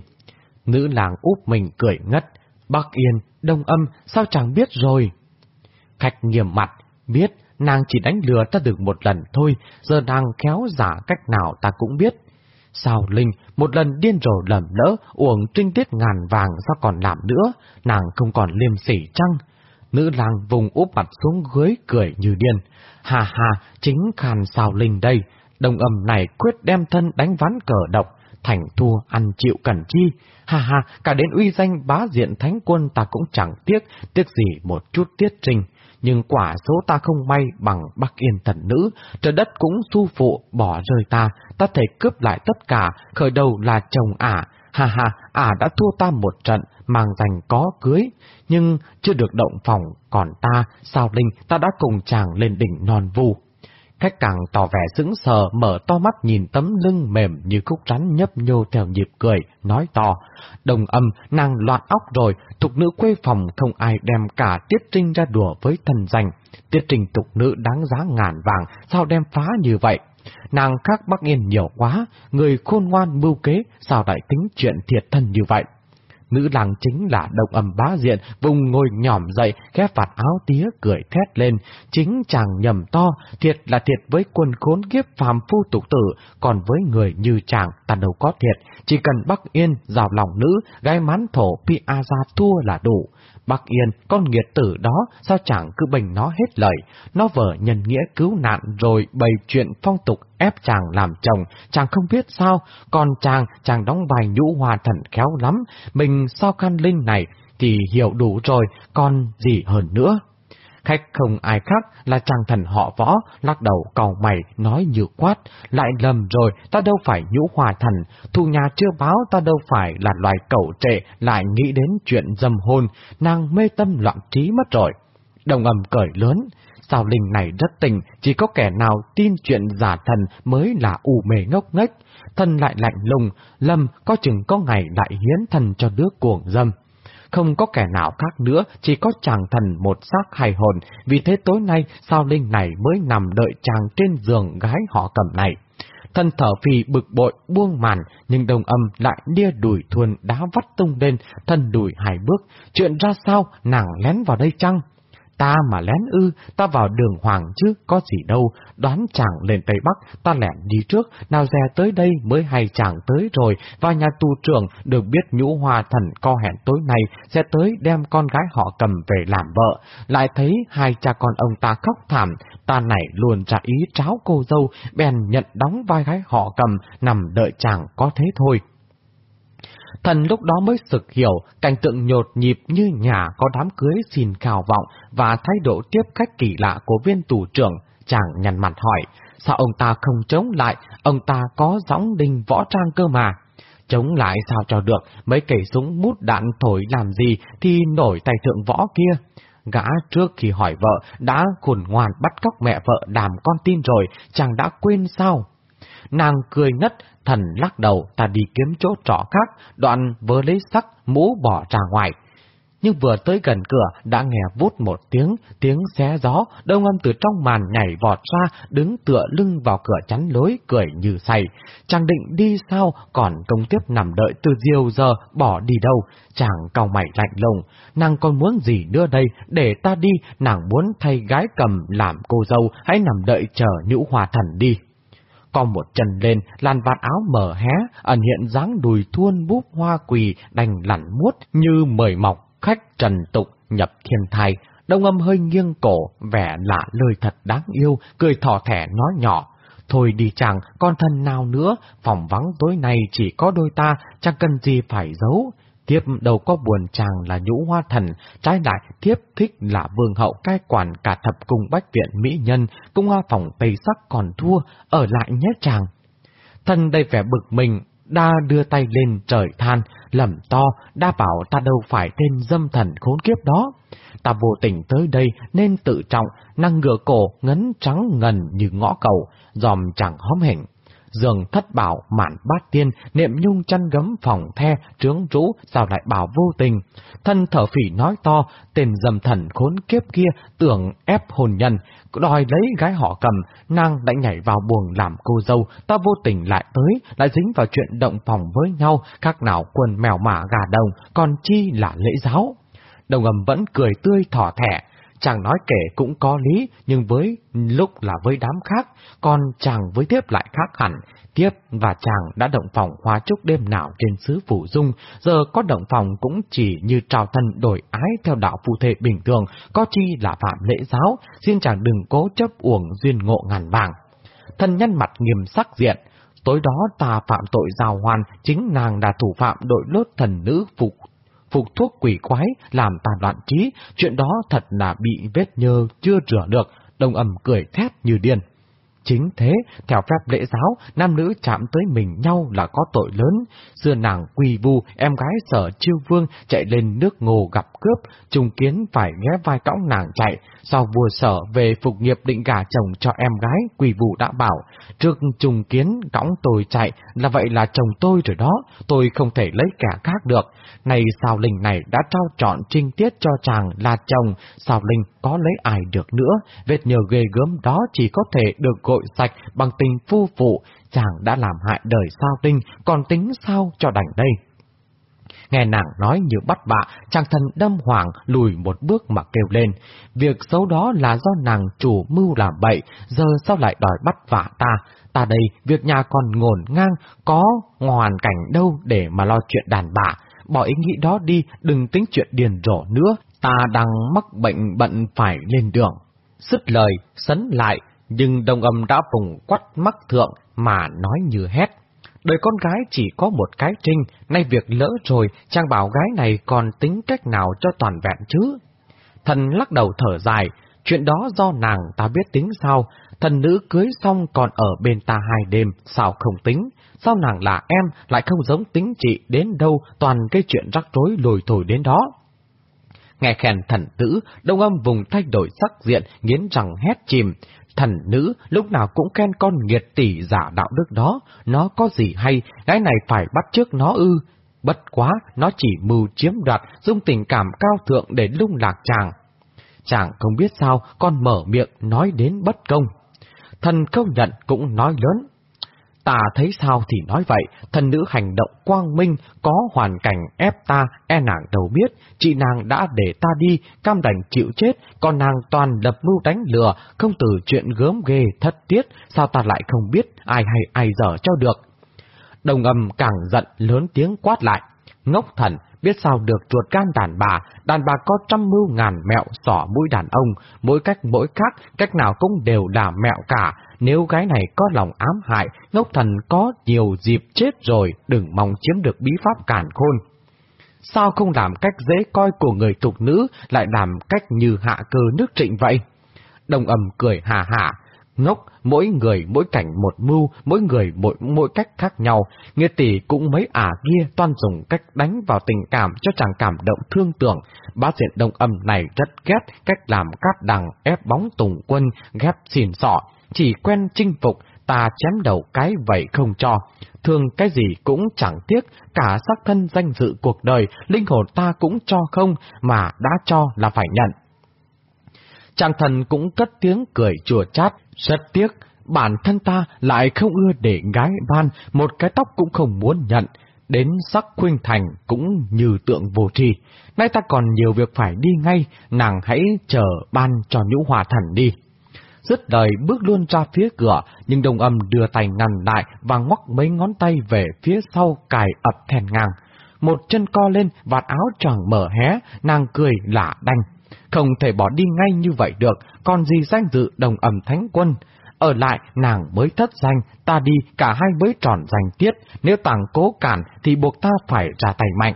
Nữ làng úp mình cười ngất, Bắc Yên, đông âm, sao chẳng biết rồi? Khách nghiêm mặt, biết, nàng chỉ đánh lừa ta được một lần thôi, giờ nàng khéo giả cách nào ta cũng biết. Sao Linh, một lần điên rồ lầm lỡ, uổng trinh tiết ngàn vàng sao còn làm nữa, nàng không còn liêm sỉ chăng? Nữ lang vùng úp mặt xuống gối cười như điên. Hà hà, chính khàn sao Linh đây, đồng âm này quyết đem thân đánh ván cờ độc, thành thua ăn chịu cần chi. ha ha, cả đến uy danh bá diện thánh quân ta cũng chẳng tiếc, tiếc gì một chút tiết trình nhưng quả số ta không may bằng Bắc Yên thần nữ, trời đất cũng su phụ bỏ rơi ta, ta thể cướp lại tất cả, khởi đầu là chồng ả, ha ha, ả đã thua ta một trận, mang giành có cưới, nhưng chưa được động phòng, còn ta, sao linh, ta đã cùng chàng lên đỉnh non vu. Khách càng tỏ vẻ sững sờ, mở to mắt nhìn tấm lưng mềm như khúc rắn nhấp nhô theo nhịp cười, nói to. Đồng âm, nàng loạn óc rồi, thục nữ quê phòng không ai đem cả tiết trinh ra đùa với thần danh. Tiết trinh tục nữ đáng giá ngàn vàng, sao đem phá như vậy? Nàng khác Bắc Yên nhiều quá, người khôn ngoan mưu kế, sao lại tính chuyện thiệt thân như vậy? Nữ làng chính là động âm bá diện, vùng ngồi nhỏm dậy, khép vạt áo tía, cười thét lên. Chính chàng nhầm to, thiệt là thiệt với quân khốn kiếp phàm phu tục tử, còn với người như chàng, ta đâu có thiệt. Chỉ cần Bắc Yên, rào lòng nữ, gai mán thổ, pi a ra thua là đủ. Bắc Yên, con nghiệt tử đó, sao chẳng cứ bình nó hết lời. Nó vợ nhân nghĩa cứu nạn rồi bày chuyện phong tục ép chàng làm chồng, chàng không biết sao, còn chàng, chàng đóng bài nhũ hòa thần khéo lắm, mình sao khăn linh này thì hiểu đủ rồi, còn gì hơn nữa. Khách không ai khác là chàng thần họ võ, lắc đầu cầu mày, nói như quát, lại lầm rồi, ta đâu phải nhũ hòa thần, thu nhà chưa báo ta đâu phải là loài cẩu trệ, lại nghĩ đến chuyện dâm hôn, nàng mê tâm loạn trí mất rồi. Đồng ầm cởi lớn, sao linh này rất tình, chỉ có kẻ nào tin chuyện giả thần mới là u mê ngốc nghếch, thần lại lạnh lùng, lâm có chừng có ngày lại hiến thần cho đứa cuồng dâm không có kẻ nào khác nữa, chỉ có chàng thần một xác hài hồn, vì thế tối nay sao linh này mới nằm đợi chàng trên giường gái họ cầm này. Thân thở phì bực bội buông màn, nhưng đồng âm lại lia đùi thuần đá vắt tung lên, thân đùi hai bước. Chuyện ra sao, nàng lén vào đây chăng? Ta mà lén ư, ta vào đường hoàng chứ, có gì đâu, đoán chàng lên Tây Bắc, ta lẻn đi trước, nào dè tới đây mới hay chàng tới rồi, và nhà tù trưởng được biết nhũ hòa thần co hẹn tối nay sẽ tới đem con gái họ cầm về làm vợ, lại thấy hai cha con ông ta khóc thảm, ta nảy luôn trả ý tráo cô dâu, bèn nhận đóng vai gái họ cầm, nằm đợi chàng có thế thôi. Thần lúc đó mới sực hiểu cảnh tượng nhột nhịp như nhà có đám cưới xin khảo vọng và thái độ tiếp khách kỳ lạ của viên tù trưởng. Chàng nhằn mặt hỏi, sao ông ta không chống lại, ông ta có gióng đinh võ trang cơ mà. Chống lại sao cho được, mấy cây súng mút đạn thổi làm gì thì nổi tay thượng võ kia. Gã trước khi hỏi vợ đã khủng ngoan bắt cóc mẹ vợ đàm con tin rồi, chàng đã quên sao? Nàng cười ngất, thần lắc đầu ta đi kiếm chỗ trọ khác, đoạn vơ lấy sắc, mũ bỏ ra ngoài. Nhưng vừa tới gần cửa đã nghe vút một tiếng, tiếng xé gió, đông âm từ trong màn nhảy vọt ra, đứng tựa lưng vào cửa chắn lối, cười như say. Chàng định đi sao, còn công tiếp nằm đợi từ diều giờ, bỏ đi đâu, chàng cau mày lạnh lùng. Nàng còn muốn gì nữa đây, để ta đi, nàng muốn thay gái cầm làm cô dâu, hãy nằm đợi chờ nhũ hòa thần đi co một chân lên, làn vạt áo mở hé, ẩn hiện dáng đùi thuôn búp hoa quỳ đành lặn muốt như mời mọc khách trần tục nhập thiên thai. Đông âm hơi nghiêng cổ, vẻ lạ lời thật đáng yêu, cười thỏ thẻ nói nhỏ. Thôi đi chàng, con thân nào nữa, phòng vắng tối nay chỉ có đôi ta, chẳng cần gì phải giấu. Thiếp đâu có buồn chàng là nhũ hoa thần, trái lại thiếp thích là vương hậu cai quản cả thập cung bách viện mỹ nhân, cung hoa phòng tây sắc còn thua, ở lại nhé chàng. Thần đây vẻ bực mình, đa đưa tay lên trời than, lầm to, đa bảo ta đâu phải tên dâm thần khốn kiếp đó. Ta vô tình tới đây nên tự trọng, năng ngựa cổ ngấn trắng ngần như ngõ cầu, dòm chẳng hóm hình giường thất bảo mạn bát tiên, niệm nhung chăn gấm phòng the, trướng rũ, sao lại bảo vô tình. Thân thở phỉ nói to, tên dầm thần khốn kiếp kia tưởng ép hồn nhân, đòi lấy gái họ cầm, nàng đã nhảy vào buồng làm cô dâu, ta vô tình lại tới, lại dính vào chuyện động phòng với nhau, khác nào quần mèo mả gà đồng, còn chi là lễ giáo. Đồng ầm vẫn cười tươi thỏ thẻ, chàng nói kể cũng có lý, nhưng với lúc là với đám khác, còn chàng với tiếp lại khác hẳn. Tiếp và chàng đã động phòng hóa chúc đêm nào trên xứ Phủ Dung, giờ có động phòng cũng chỉ như trào thân đổi ái theo đạo phù thể bình thường, có chi là phạm lễ giáo, xin chàng đừng cố chấp uổng duyên ngộ ngàn vàng. Thân nhân mặt nghiêm sắc diện, tối đó ta phạm tội giao hoàn, chính nàng đã thủ phạm đội lốt thần nữ phục phục thuốc quỷ quái làm tàn loạn trí, chuyện đó thật là bị vết nhơ chưa rửa được, đồng ẩm cười thét như điên. Chính thế, theo phép lễ giáo, nam nữ chạm tới mình nhau là có tội lớn. Xưa nàng quỳ vu, em gái sở chiêu vương chạy lên nước ngô gặp cướp, trùng kiến phải ghé vai cõng nàng chạy. Sau vua sở về phục nghiệp định gả chồng cho em gái, quỳ vu đã bảo, trước trùng kiến cõng tôi chạy là vậy là chồng tôi rồi đó, tôi không thể lấy cả khác được. Này sao linh này đã trao chọn trinh tiết cho chàng là chồng, sao linh có lấy ai được nữa, vết nhờ ghê gớm đó chỉ có thể được tội sạch bằng tình phu phụ, chàng đã làm hại đời sao tinh còn tính sao cho đành đây. Nghe nàng nói như bắt bạ, chàng thần đâm hoàng lùi một bước mà kêu lên. Việc xấu đó là do nàng chủ mưu làm bậy, giờ sao lại đòi bắt vả ta? Ta đây, việc nhà còn ngổn ngang, có hoàn cảnh đâu để mà lo chuyện đàn bà. Bỏ ý nghĩ đó đi, đừng tính chuyện điền rổ nữa, ta đang mắc bệnh bận phải lên đường. Sứt lời, sấn lại, nhưng đồng âm đã vùng quắt mắc thượng mà nói như hét. Đời con gái chỉ có một cái trinh, nay việc lỡ rồi, chàng bảo gái này còn tính cách nào cho toàn vẹn chứ? Thần lắc đầu thở dài, chuyện đó do nàng ta biết tính sao, thần nữ cưới xong còn ở bên ta hai đêm, sao không tính? Sao nàng là em lại không giống tính chị đến đâu toàn cái chuyện rắc rối lùi thổi đến đó? Nghe khen thần tử đông âm vùng thay đổi sắc diện, nghiến rằng hét chìm. Thần nữ lúc nào cũng khen con nghiệt tỷ giả đạo đức đó, nó có gì hay, gái này phải bắt trước nó ư. Bất quá, nó chỉ mưu chiếm đoạt, dung tình cảm cao thượng để lung lạc chàng. Chàng không biết sao, con mở miệng nói đến bất công. Thần công nhận cũng nói lớn, Ta thấy sao thì nói vậy, thần nữ hành động quang minh, có hoàn cảnh ép ta, e nàng đâu biết, chị nàng đã để ta đi, cam đành chịu chết, còn nàng toàn lập mưu đánh lừa, không từ chuyện gớm ghê, thất tiết, sao ta lại không biết ai hay ai dở cho được. Đồng âm càng giận lớn tiếng quát lại, ngốc thần, biết sao được chuột gan đàn bà, đàn bà có trăm mưu ngàn mẹo sỏ mũi đàn ông, mỗi cách mỗi khác, cách nào cũng đều là mẹo cả, nếu gái này có lòng ám hại, ngốc thần có nhiều dịp chết rồi, đừng mong chiếm được bí pháp cản khôn. Sao không làm cách dễ coi của người tục nữ, lại làm cách như hạ cơ nước trịnh vậy? Đồng ầm cười hà hà, ngốc, mỗi người mỗi cảnh một mưu, mỗi người mỗi mỗi cách khác nhau, nghĩa tỷ cũng mấy ả kia toan dùng cách đánh vào tình cảm cho chàng cảm động thương tưởng. Bá diện đồng âm này rất ghét cách làm cát đằng ép bóng tùng quân, ghép xìn sọ, chỉ quen chinh phục, ta chém đầu cái vậy không cho. Thường cái gì cũng chẳng tiếc, cả xác thân danh dự cuộc đời, linh hồn ta cũng cho không, mà đã cho là phải nhận. Chàng thần cũng cất tiếng cười chùa chát, rất tiếc, bản thân ta lại không ưa để gái ban, một cái tóc cũng không muốn nhận, đến sắc khuynh thành cũng như tượng vô tri. Nay ta còn nhiều việc phải đi ngay, nàng hãy chờ ban cho nhũ hòa thần đi. Dứt lời bước luôn ra phía cửa, nhưng đồng âm đưa tay ngăn lại và ngoắc mấy ngón tay về phía sau cài ập thèn ngang. Một chân co lên, vạt áo choàng mở hé, nàng cười lạ đanh. Không thể bỏ đi ngay như vậy được, còn gì danh dự đồng ẩm thánh quân. Ở lại, nàng mới thất danh, ta đi, cả hai mới tròn danh tiết, nếu tàng cố cản thì buộc ta phải ra tay mạnh.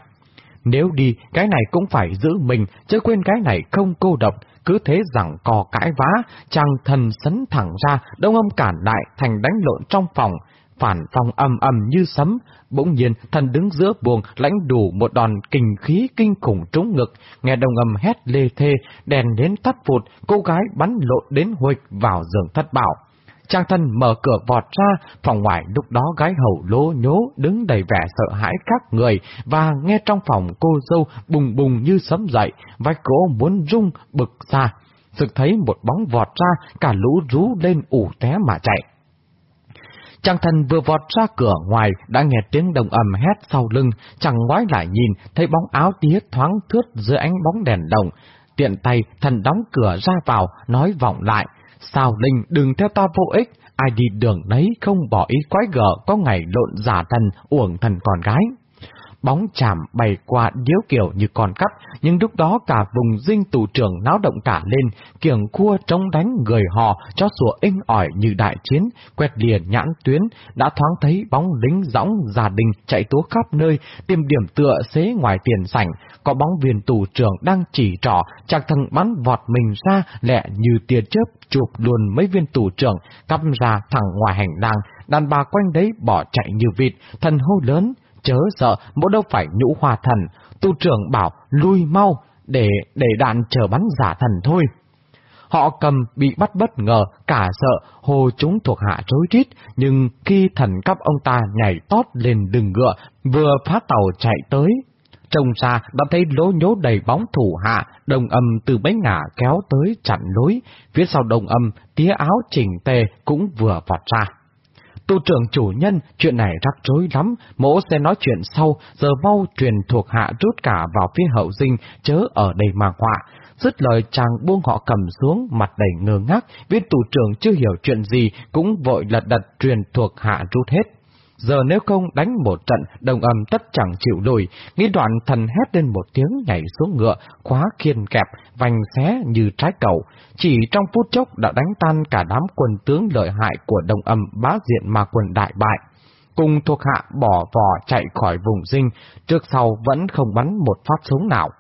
Nếu đi, cái này cũng phải giữ mình, chứ quên cái này không cô độc, cứ thế rằng cò cãi vã, chàng thần sấn thẳng ra, đông âm cản lại thành đánh lộn trong phòng, phản phòng âm âm như sấm. Bỗng nhiên, thần đứng giữa buồng, lãnh đủ một đòn kinh khí kinh khủng trúng ngực, nghe đồng âm hét lê thê, đèn đến tắt phụt, cô gái bắn lộn đến huịch vào giường thất bảo. Trang thân mở cửa vọt ra, phòng ngoài lúc đó gái hầu lố nhố, đứng đầy vẻ sợ hãi các người, và nghe trong phòng cô dâu bùng bùng như sấm dậy, vách cổ muốn rung, bực ra. Sực thấy một bóng vọt ra, cả lũ rú lên ủ té mà chạy. Trang thần vừa vọt ra cửa ngoài đã nghe tiếng đồng ầm hét sau lưng, chẳng ngoái lại nhìn, thấy bóng áo tía thoáng thướt dưới ánh bóng đèn đồng. Tiện tay, thần đóng cửa ra vào, nói vọng lại, sao Linh đừng theo ta vô ích, ai đi đường đấy không bỏ ý quái gở có ngày lộn giả thần, uổng thần còn gái bóng chạm bay qua điếu kiểu như con cắp, nhưng lúc đó cả vùng dinh tù trưởng náo động cả lên, kiểng cua trống đánh người họ cho sủa inh ỏi như đại chiến, quẹt liền nhãn tuyến, đã thoáng thấy bóng lính dõng gia đình chạy túa khắp nơi, tìm điểm tựa xế ngoài tiền sảnh, có bóng viên tù trưởng đang chỉ trỏ, chặt thằng bắn vọt mình ra lẹ như tia chớp chụp luôn mấy viên tù trưởng, cắp ra thẳng ngoài hành lang, đàn bà quanh đấy bỏ chạy như vịt, thần hô lớn, chớ sợ, mỗi đâu phải nhũ hòa thần, tu trưởng bảo lui mau, để để đạn chờ bắn giả thần thôi. Họ cầm bị bắt bất ngờ, cả sợ, hồ chúng thuộc hạ rối rít, nhưng khi thần cấp ông ta nhảy tót lên đường ngựa, vừa phá tàu chạy tới, trông xa đã thấy lố nhố đầy bóng thủ hạ, đồng âm từ bấy ngả kéo tới chặn lối, phía sau đồng âm, tía áo chỉnh tề cũng vừa vọt ra. Tu trưởng chủ nhân, chuyện này rắc rối lắm, mỗ sẽ nói chuyện sau, giờ mau truyền thuộc hạ rút cả vào phía hậu dinh, chớ ở đây mà họa. Dứt lời chàng buông họ cầm xuống, mặt đầy ngơ ngác, viên tù trưởng chưa hiểu chuyện gì, cũng vội lật đật truyền thuộc hạ rút hết. Giờ nếu không đánh một trận, đồng âm tất chẳng chịu lùi, nghĩ đoạn thần hét lên một tiếng nhảy xuống ngựa, khóa khiên kẹp, vành xé như trái cầu. Chỉ trong phút chốc đã đánh tan cả đám quân tướng lợi hại của đồng âm bá diện mà quân đại bại. Cùng thuộc hạ bỏ vò chạy khỏi vùng dinh, trước sau vẫn không bắn một phát súng nào.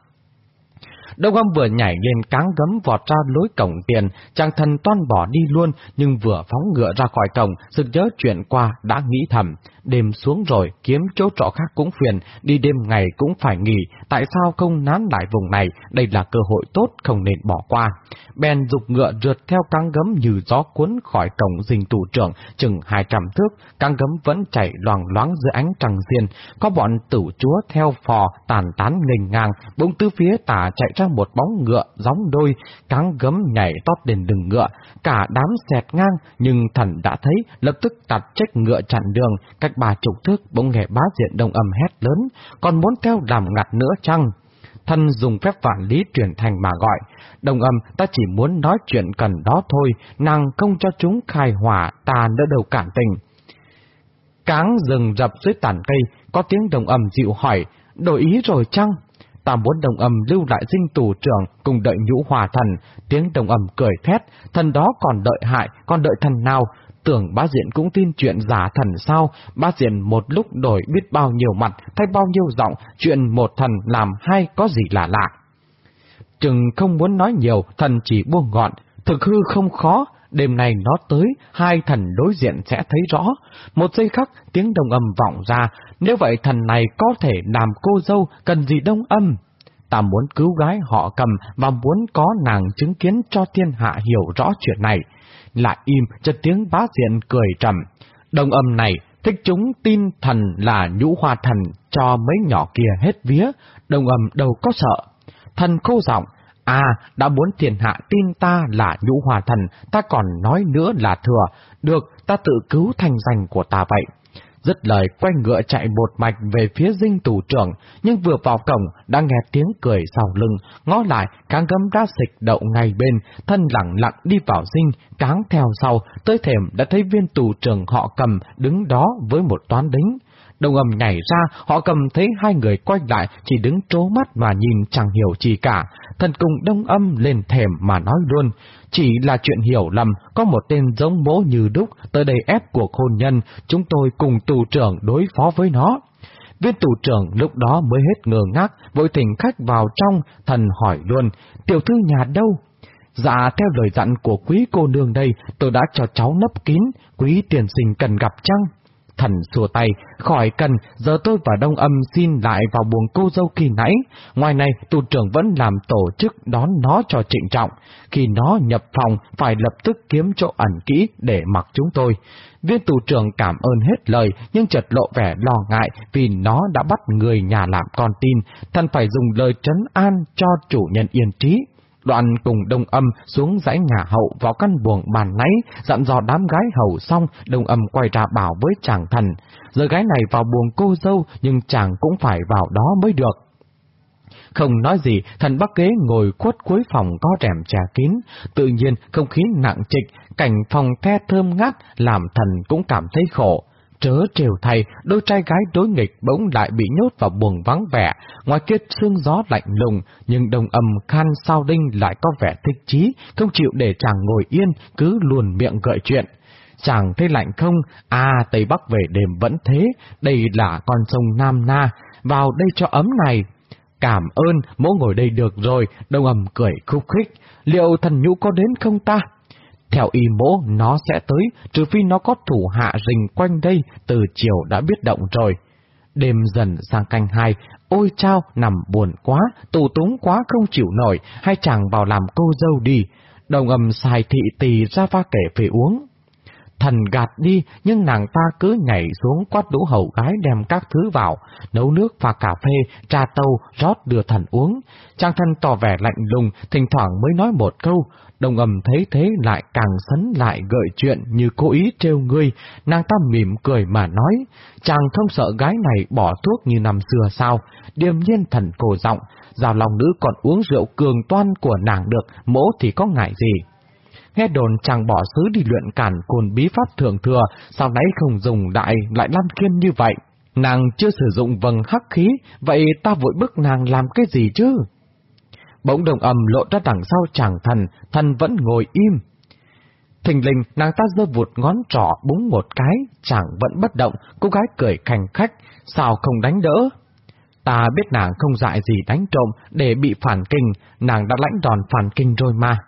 Đông âm vừa nhảy lên cáng gấm vọt ra lối cổng tiền, chàng thần toan bỏ đi luôn, nhưng vừa phóng ngựa ra khỏi cổng, sực nhớ chuyện qua đã nghĩ thầm. Đêm xuống rồi, kiếm chỗ trọ khác cũng phiền, đi đêm ngày cũng phải nghỉ, tại sao không nán lại vùng này, đây là cơ hội tốt không nên bỏ qua. Bèn dục ngựa rượt theo căng gấm như gió cuốn khỏi cổng dinh tù trưởng, chừng hai trăm thước, căng gấm vẫn chạy loàng loáng dưới ánh trăng diên, có bọn tử chúa theo phò tàn tán nghênh ngang, bỗng tứ phía tả chạy ra một bóng ngựa gióng đôi, căng gấm nhảy tót lên đường ngựa, cả đám xẹt ngang, nhưng thần đã thấy, lập tức tạt trách ngựa chặn đường, cách ba chục thước bỗng nghe bá diện đông âm hét lớn, còn muốn theo làm ngặt nữa chăng? Thân dùng phép vạn lý truyền thành mà gọi, đồng âm ta chỉ muốn nói chuyện cần đó thôi, nàng không cho chúng khai hỏa, ta đỡ đầu cản tình. Cáng rừng rập dưới tàn cây, có tiếng đồng âm dịu hỏi, đổi ý rồi chăng? Ta muốn đồng âm lưu lại dinh tù trưởng cùng đợi nhũ hòa thần, tiếng đồng âm cười thét, thần đó còn đợi hại, còn đợi thần nào, tưởng bá diện cũng tin chuyện giả thần sao, bá diện một lúc đổi biết bao nhiêu mặt, thay bao nhiêu giọng, chuyện một thần làm hai có gì lạ lạ. Chừng không muốn nói nhiều, thần chỉ buông gọn, thực hư không khó, đêm nay nó tới, hai thần đối diện sẽ thấy rõ. Một giây khắc, tiếng đồng âm vọng ra, nếu vậy thần này có thể làm cô dâu, cần gì đông âm? Ta muốn cứu gái họ cầm và muốn có nàng chứng kiến cho thiên hạ hiểu rõ chuyện này lại im cho tiếng bá diện cười trầm. Đồng âm này, thích chúng tin thần là nhũ hoa thần cho mấy nhỏ kia hết vía, đồng âm đâu có sợ. Thần khô giọng, à, đã muốn thiên hạ tin ta là nhũ hoa thần, ta còn nói nữa là thừa, được, ta tự cứu thành danh của ta vậy. Dứt lời quay ngựa chạy một mạch về phía dinh tù trưởng, nhưng vừa vào cổng đã nghe tiếng cười sau lưng, ngó lại cáng gấm đã xịch đậu ngay bên, thân lặng lặng đi vào dinh, cáng theo sau, tới thềm đã thấy viên tù trưởng họ cầm đứng đó với một toán đính. Đồng âm nhảy ra, họ cầm thấy hai người quay lại, chỉ đứng trố mắt mà nhìn chẳng hiểu gì cả. Thần cùng đông âm lên thềm mà nói luôn. Chỉ là chuyện hiểu lầm, có một tên giống bố như đúc, tới đây ép cuộc hôn nhân, chúng tôi cùng tù trưởng đối phó với nó. Viên tù trưởng lúc đó mới hết ngờ ngác, vội thỉnh khách vào trong, thần hỏi luôn, tiểu thư nhà đâu? Dạ, theo lời dặn của quý cô nương đây, tôi đã cho cháu nấp kín, quý tiền sinh cần gặp chăng? Thần xua tay, khỏi cần, giờ tôi và Đông Âm xin lại vào buồng cô dâu kỳ nãy. Ngoài này, tù trưởng vẫn làm tổ chức đón nó cho trịnh trọng. Khi nó nhập phòng, phải lập tức kiếm chỗ ẩn kỹ để mặc chúng tôi. Viên tù trưởng cảm ơn hết lời, nhưng chợt lộ vẻ lo ngại vì nó đã bắt người nhà làm con tin. Thần phải dùng lời trấn an cho chủ nhân yên trí đoàn cùng đông âm xuống dãy nhà hậu vào căn buồng bàn nãy, dặn dò đám gái hầu xong, đông âm quay ra bảo với chàng thần. Giờ gái này vào buồng cô dâu, nhưng chàng cũng phải vào đó mới được. Không nói gì, thần bắc kế ngồi khuất cuối phòng có rèm trà kín. Tự nhiên, không khí nặng trịch, cảnh phòng the thơm ngát, làm thần cũng cảm thấy khổ. Trớ trều thay, đôi trai gái đối nghịch bỗng lại bị nhốt vào buồng vắng vẻ, ngoài kia sương gió lạnh lùng, nhưng đồng âm khan sao đinh lại có vẻ thích chí, không chịu để chàng ngồi yên, cứ luồn miệng gợi chuyện. Chàng thấy lạnh không? À, Tây Bắc về đêm vẫn thế, đây là con sông Nam Na, vào đây cho ấm này. Cảm ơn, mỗ ngồi đây được rồi, đồng âm cười khúc khích. Liệu thần nhũ có đến không ta? Theo y mỗ, nó sẽ tới, trừ phi nó có thủ hạ rình quanh đây, từ chiều đã biết động rồi. Đêm dần sang canh hai, ôi chao, nằm buồn quá, tù túng quá không chịu nổi, hai chàng vào làm cô dâu đi. Đồng âm xài thị tì ra pha kể về uống. Thần gạt đi, nhưng nàng ta cứ nhảy xuống quát đũ hậu gái đem các thứ vào, nấu nước và cà phê, trà tâu, rót đưa thần uống. Trang thân tỏ vẻ lạnh lùng, thỉnh thoảng mới nói một câu, đồng ầm thấy thế lại càng sấn lại gợi chuyện như cố ý trêu ngươi, nàng ta mỉm cười mà nói, chàng không sợ gái này bỏ thuốc như năm xưa sao, điềm nhiên thần cổ giọng, già lòng nữ còn uống rượu cường toan của nàng được, mỗ thì có ngại gì? Nghe đồn chàng bỏ xứ đi luyện cản cồn bí pháp thường thừa, sau nãy không dùng đại lại lăn kiên như vậy. Nàng chưa sử dụng vầng hắc khí, vậy ta vội bức nàng làm cái gì chứ? Bỗng đồng ầm lộ ra đằng sau chàng thần, thần vẫn ngồi im. Thình lình, nàng ta giơ vụt ngón trỏ búng một cái, chàng vẫn bất động, cô gái cười khành khách, sao không đánh đỡ? Ta biết nàng không dại gì đánh trộm để bị phản kinh, nàng đã lãnh đòn phản kinh rồi mà.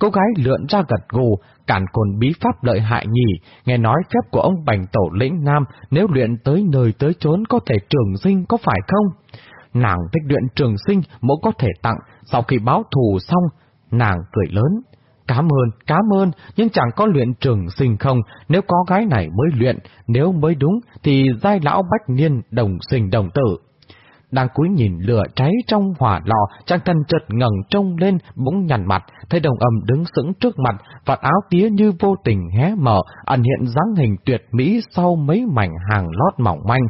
Cô gái lượn ra gật gù, cản cồn bí pháp lợi hại nhỉ, nghe nói phép của ông Bành Tổ lĩnh Nam nếu luyện tới nơi tới chốn có thể trường sinh có phải không? Nàng thích luyện trường sinh mỗi có thể tặng, sau khi báo thù xong, nàng cười lớn. Cảm ơn, cảm ơn, nhưng chẳng có luyện trường sinh không, nếu có gái này mới luyện, nếu mới đúng thì giai lão bách niên đồng sinh đồng tử đang cúi nhìn lửa cháy trong hỏa lò, chàng thân chợt ngẩng trông lên, bỗng nhằn mặt, thấy đồng âm đứng sững trước mặt, vạt áo tía như vô tình hé mở, ẩn hiện dáng hình tuyệt mỹ sau mấy mảnh hàng lót mỏng manh.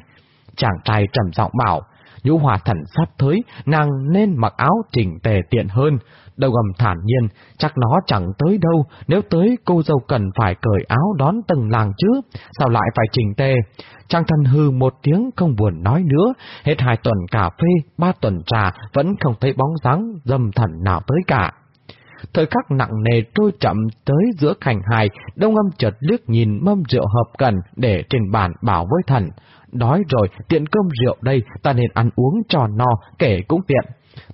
Chàng trai trầm giọng bảo, nhũ hòa thần sắp tới, nàng nên mặc áo chỉnh tề tiện hơn. Đầu gầm thản nhiên, chắc nó chẳng tới đâu, nếu tới cô dâu cần phải cởi áo đón từng làng chứ, sao lại phải chỉnh tề. Trang thân hư một tiếng không buồn nói nữa, hết hai tuần cà phê, ba tuần trà, vẫn không thấy bóng dáng dâm thần nào tới cả. Thời khắc nặng nề trôi chậm tới giữa khảnh hài, đông âm chợt liếc nhìn mâm rượu hợp cần để trên bàn bảo với thần. Đói rồi, tiện cơm rượu đây, ta nên ăn uống cho no, kể cũng tiện.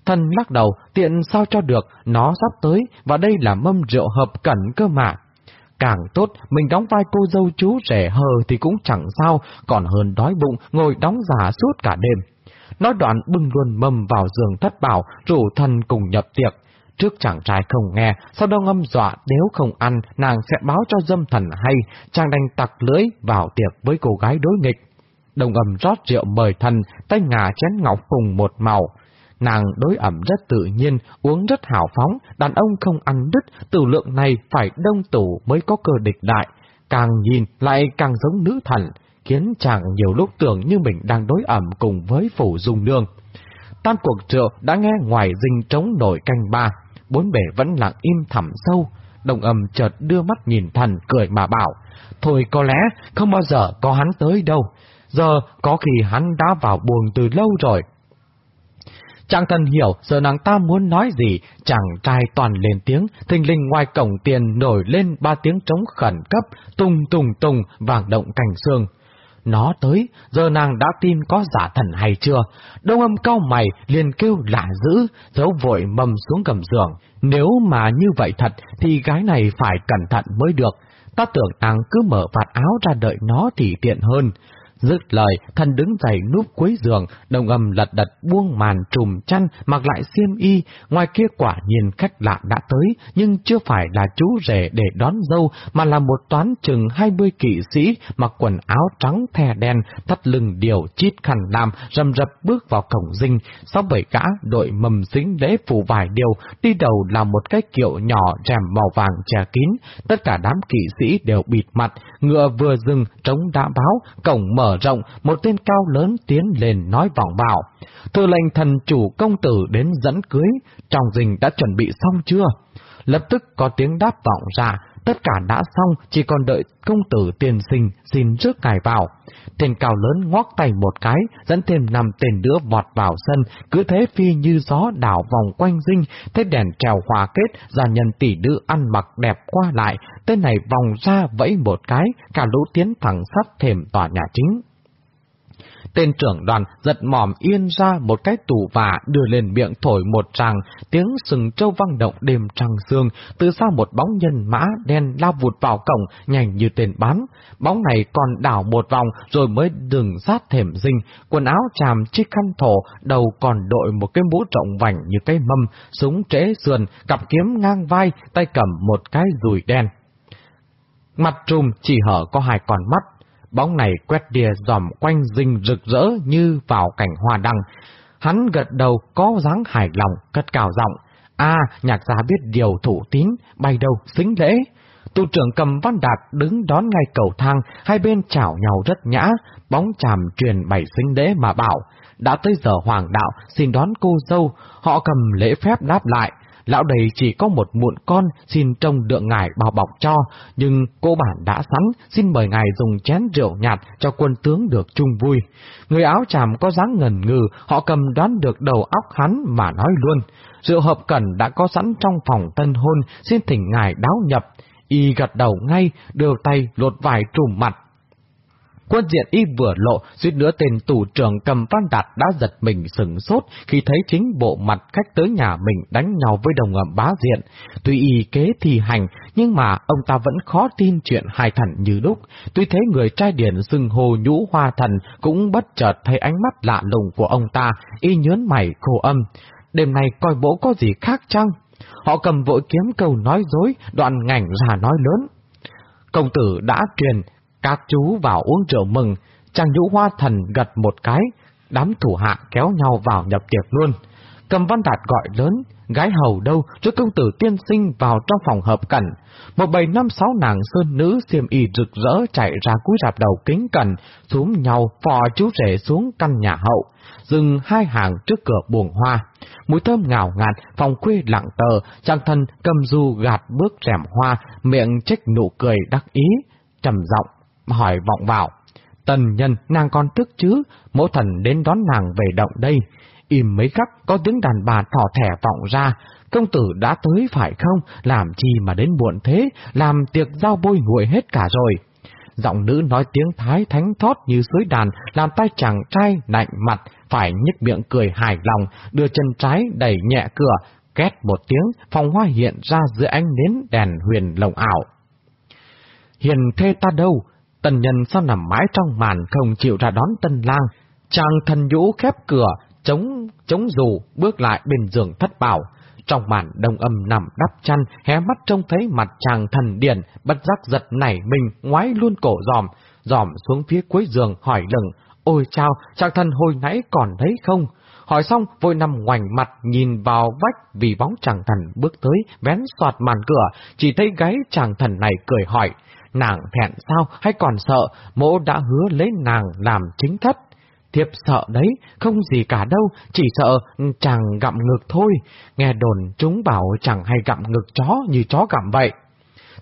Thần lắc đầu, tiện sao cho được, nó sắp tới, và đây là mâm rượu hợp cẩn cơ mà. Càng tốt, mình đóng vai cô dâu chú rẻ hờ thì cũng chẳng sao, còn hơn đói bụng, ngồi đóng giả suốt cả đêm. Nói đoạn bưng luôn mâm vào giường thất bảo, rủ thần cùng nhập tiệc. Trước chàng trai không nghe, sau đó ngâm dọa nếu không ăn, nàng sẽ báo cho dâm thần hay, chàng đành tặc lưỡi vào tiệc với cô gái đối nghịch. Đồng ầm rót rượu mời thần, tay ngà chén ngọc cùng một màu. Nàng đối ẩm rất tự nhiên, uống rất hào phóng, đàn ông không ăn đứt, tử lượng này phải đông tủ mới có cơ địch đại. Càng nhìn lại càng giống nữ thần, khiến chàng nhiều lúc tưởng như mình đang đối ẩm cùng với phủ dung nương. Tan cuộc rượu đã nghe ngoài dinh trống nổi canh ba, bốn bể vẫn lặng im thẳm sâu. Đồng âm chợt đưa mắt nhìn thần cười mà bảo, thôi có lẽ không bao giờ có hắn tới đâu, giờ có khi hắn đã vào buồng từ lâu rồi. Chàng thần hiểu giờ nàng ta muốn nói gì, chàng trai toàn lên tiếng, thình linh ngoài cổng tiền nổi lên ba tiếng trống khẩn cấp, tung tung tung, vàng động cảnh xương. Nó tới, giờ nàng đã tin có giả thần hay chưa? Đông âm cao mày liền kêu lạ dữ, giấu vội mầm xuống gầm giường. Nếu mà như vậy thật thì gái này phải cẩn thận mới được. ta tưởng nàng cứ mở vạt áo ra đợi nó thì tiện hơn. Dứt lời, thần đứng dậy núp cuối giường, đồng âm lật đật buông màn trùm chăn, mặc lại xiêm y, ngoài kia quả nhiên khách lạ đã tới, nhưng chưa phải là chú rể để đón dâu, mà là một toán chừng hai mươi kỵ sĩ, mặc quần áo trắng thè đen, thắt lưng điều chít khăn lam, rầm rập bước vào cổng dinh, sau bảy gã đội mầm dính lễ phủ vài điều, đi đầu là một cái kiệu nhỏ rèm màu vàng che kín, tất cả đám kỵ sĩ đều bịt mặt, ngựa vừa dừng, trống đã báo, cổng mở mở rộng, một tên cao lớn tiến lên nói vọng bảo. Thư lệnh thần chủ công tử đến dẫn cưới, trong rình đã chuẩn bị xong chưa? Lập tức có tiếng đáp vọng ra, tất cả đã xong, chỉ còn đợi công tử tiền sinh xin trước ngài vào. Tên cao lớn ngoắc tay một cái, dẫn thêm năm tên nữa vọt vào sân, cứ thế phi như gió đảo vòng quanh dinh, thế đèn trèo hòa kết, gia nhân tỷ nữ ăn mặc đẹp qua lại, tên này vòng ra vẫy một cái, cả lũ tiến thẳng sắp thềm tòa nhà chính. Tên trưởng đoàn giật mỏm yên ra một cái tủ và đưa lên miệng thổi một tràng, tiếng sừng trâu vang động đêm trăng sương, từ xa một bóng nhân mã đen lao vụt vào cổng, nhanh như tên bắn. Bóng này còn đảo một vòng rồi mới đừng sát thềm dinh, quần áo chàm chiếc khăn thổ, đầu còn đội một cái mũ rộng vành như cái mâm, súng trễ sườn, cặp kiếm ngang vai, tay cầm một cái rùi đen. Mặt trùm chỉ hở có hai con mắt, Bóng này quét đìa dòm quanh dinh rực rỡ như vào cảnh hoa đăng. Hắn gật đầu có dáng hài lòng, cất cao giọng. a nhạc gia biết điều thủ tín, bay đâu, xính lễ. Tu trưởng cầm văn đạt đứng đón ngay cầu thang, hai bên chào nhau rất nhã, bóng chàm truyền bảy xính lễ mà bảo. Đã tới giờ hoàng đạo, xin đón cô dâu, họ cầm lễ phép đáp lại lão đầy chỉ có một muộn con xin trông đượng ngài bao bọc cho, nhưng cô bản đã sẵn, xin mời ngài dùng chén rượu nhạt cho quân tướng được chung vui. Người áo tràm có dáng ngần ngừ, họ cầm đoán được đầu óc hắn mà nói luôn. Rượu hợp cẩn đã có sẵn trong phòng tân hôn, xin thỉnh ngài đáo nhập. Y gật đầu ngay, đưa tay lột vải trùm mặt, Quân diện y vừa lộ, suýt nữa tên tù trưởng cầm văn đạt đã giật mình sừng sốt khi thấy chính bộ mặt khách tới nhà mình đánh nhau với đồng ngầm bá diện. Tuy y kế thì hành, nhưng mà ông ta vẫn khó tin chuyện hai thần như đúc. Tuy thế người trai điển sừng hồ nhũ hoa thần cũng bất chợt thấy ánh mắt lạ lùng của ông ta, y nhớn mày khô âm. Đêm nay coi bố có gì khác chăng? Họ cầm vội kiếm câu nói dối, đoạn ngảnh ra nói lớn. Công tử đã truyền các chú vào uống rượu mừng, chàng nhũ hoa thần gật một cái, đám thủ hạ kéo nhau vào nhập tiệc luôn. Cầm văn đạt gọi lớn, gái hầu đâu, cho công tử tiên sinh vào trong phòng hợp cẩn. Một bầy năm sáu nàng sơn nữ xiêm y rực rỡ chạy ra cúi rạp đầu kính cẩn, xuống nhau phò chú rể xuống căn nhà hậu, dừng hai hàng trước cửa buồng hoa. Mùi thơm ngào ngạt, phòng quê lặng tờ, chàng thân cầm du gạt bước rèm hoa, miệng trách nụ cười đắc ý, trầm giọng hỏi vọng vào. Tần nhân, nàng con tức chứ, mẫu thần đến đón nàng về động đây. Im mấy khắc, có tiếng đàn bà thỏ thẻ vọng ra. Công tử đã tới phải không? Làm chi mà đến muộn thế? Làm tiệc giao bôi nguội hết cả rồi. Giọng nữ nói tiếng thái thánh thót như suối đàn, làm tay chàng trai lạnh mặt, phải nhếch miệng cười hài lòng, đưa chân trái đẩy nhẹ cửa, két một tiếng, phòng hoa hiện ra giữa ánh nến đèn huyền lồng ảo. Hiền thê ta đâu? Tần nhân sao nằm mãi trong màn không chịu ra đón tân lang. Chàng thần nhũ khép cửa, chống, chống dù, bước lại bên giường thất bảo. Trong màn đông âm nằm đắp chăn, hé mắt trông thấy mặt chàng thần điển, bất giác giật nảy mình, ngoái luôn cổ giòm, giòm xuống phía cuối giường hỏi lừng, ôi chao, chàng thần hồi nãy còn thấy không? Hỏi xong, vội nằm ngoảnh mặt nhìn vào vách vì bóng chàng thần bước tới, vén soạt màn cửa, chỉ thấy gáy chàng thần này cười hỏi, Nàng thẹn sao hay còn sợ, mỗ đã hứa lấy nàng làm chính thất. Thiếp sợ đấy, không gì cả đâu, chỉ sợ chàng gặm ngực thôi. Nghe đồn chúng bảo chẳng hay gặm ngực chó như chó gặm vậy.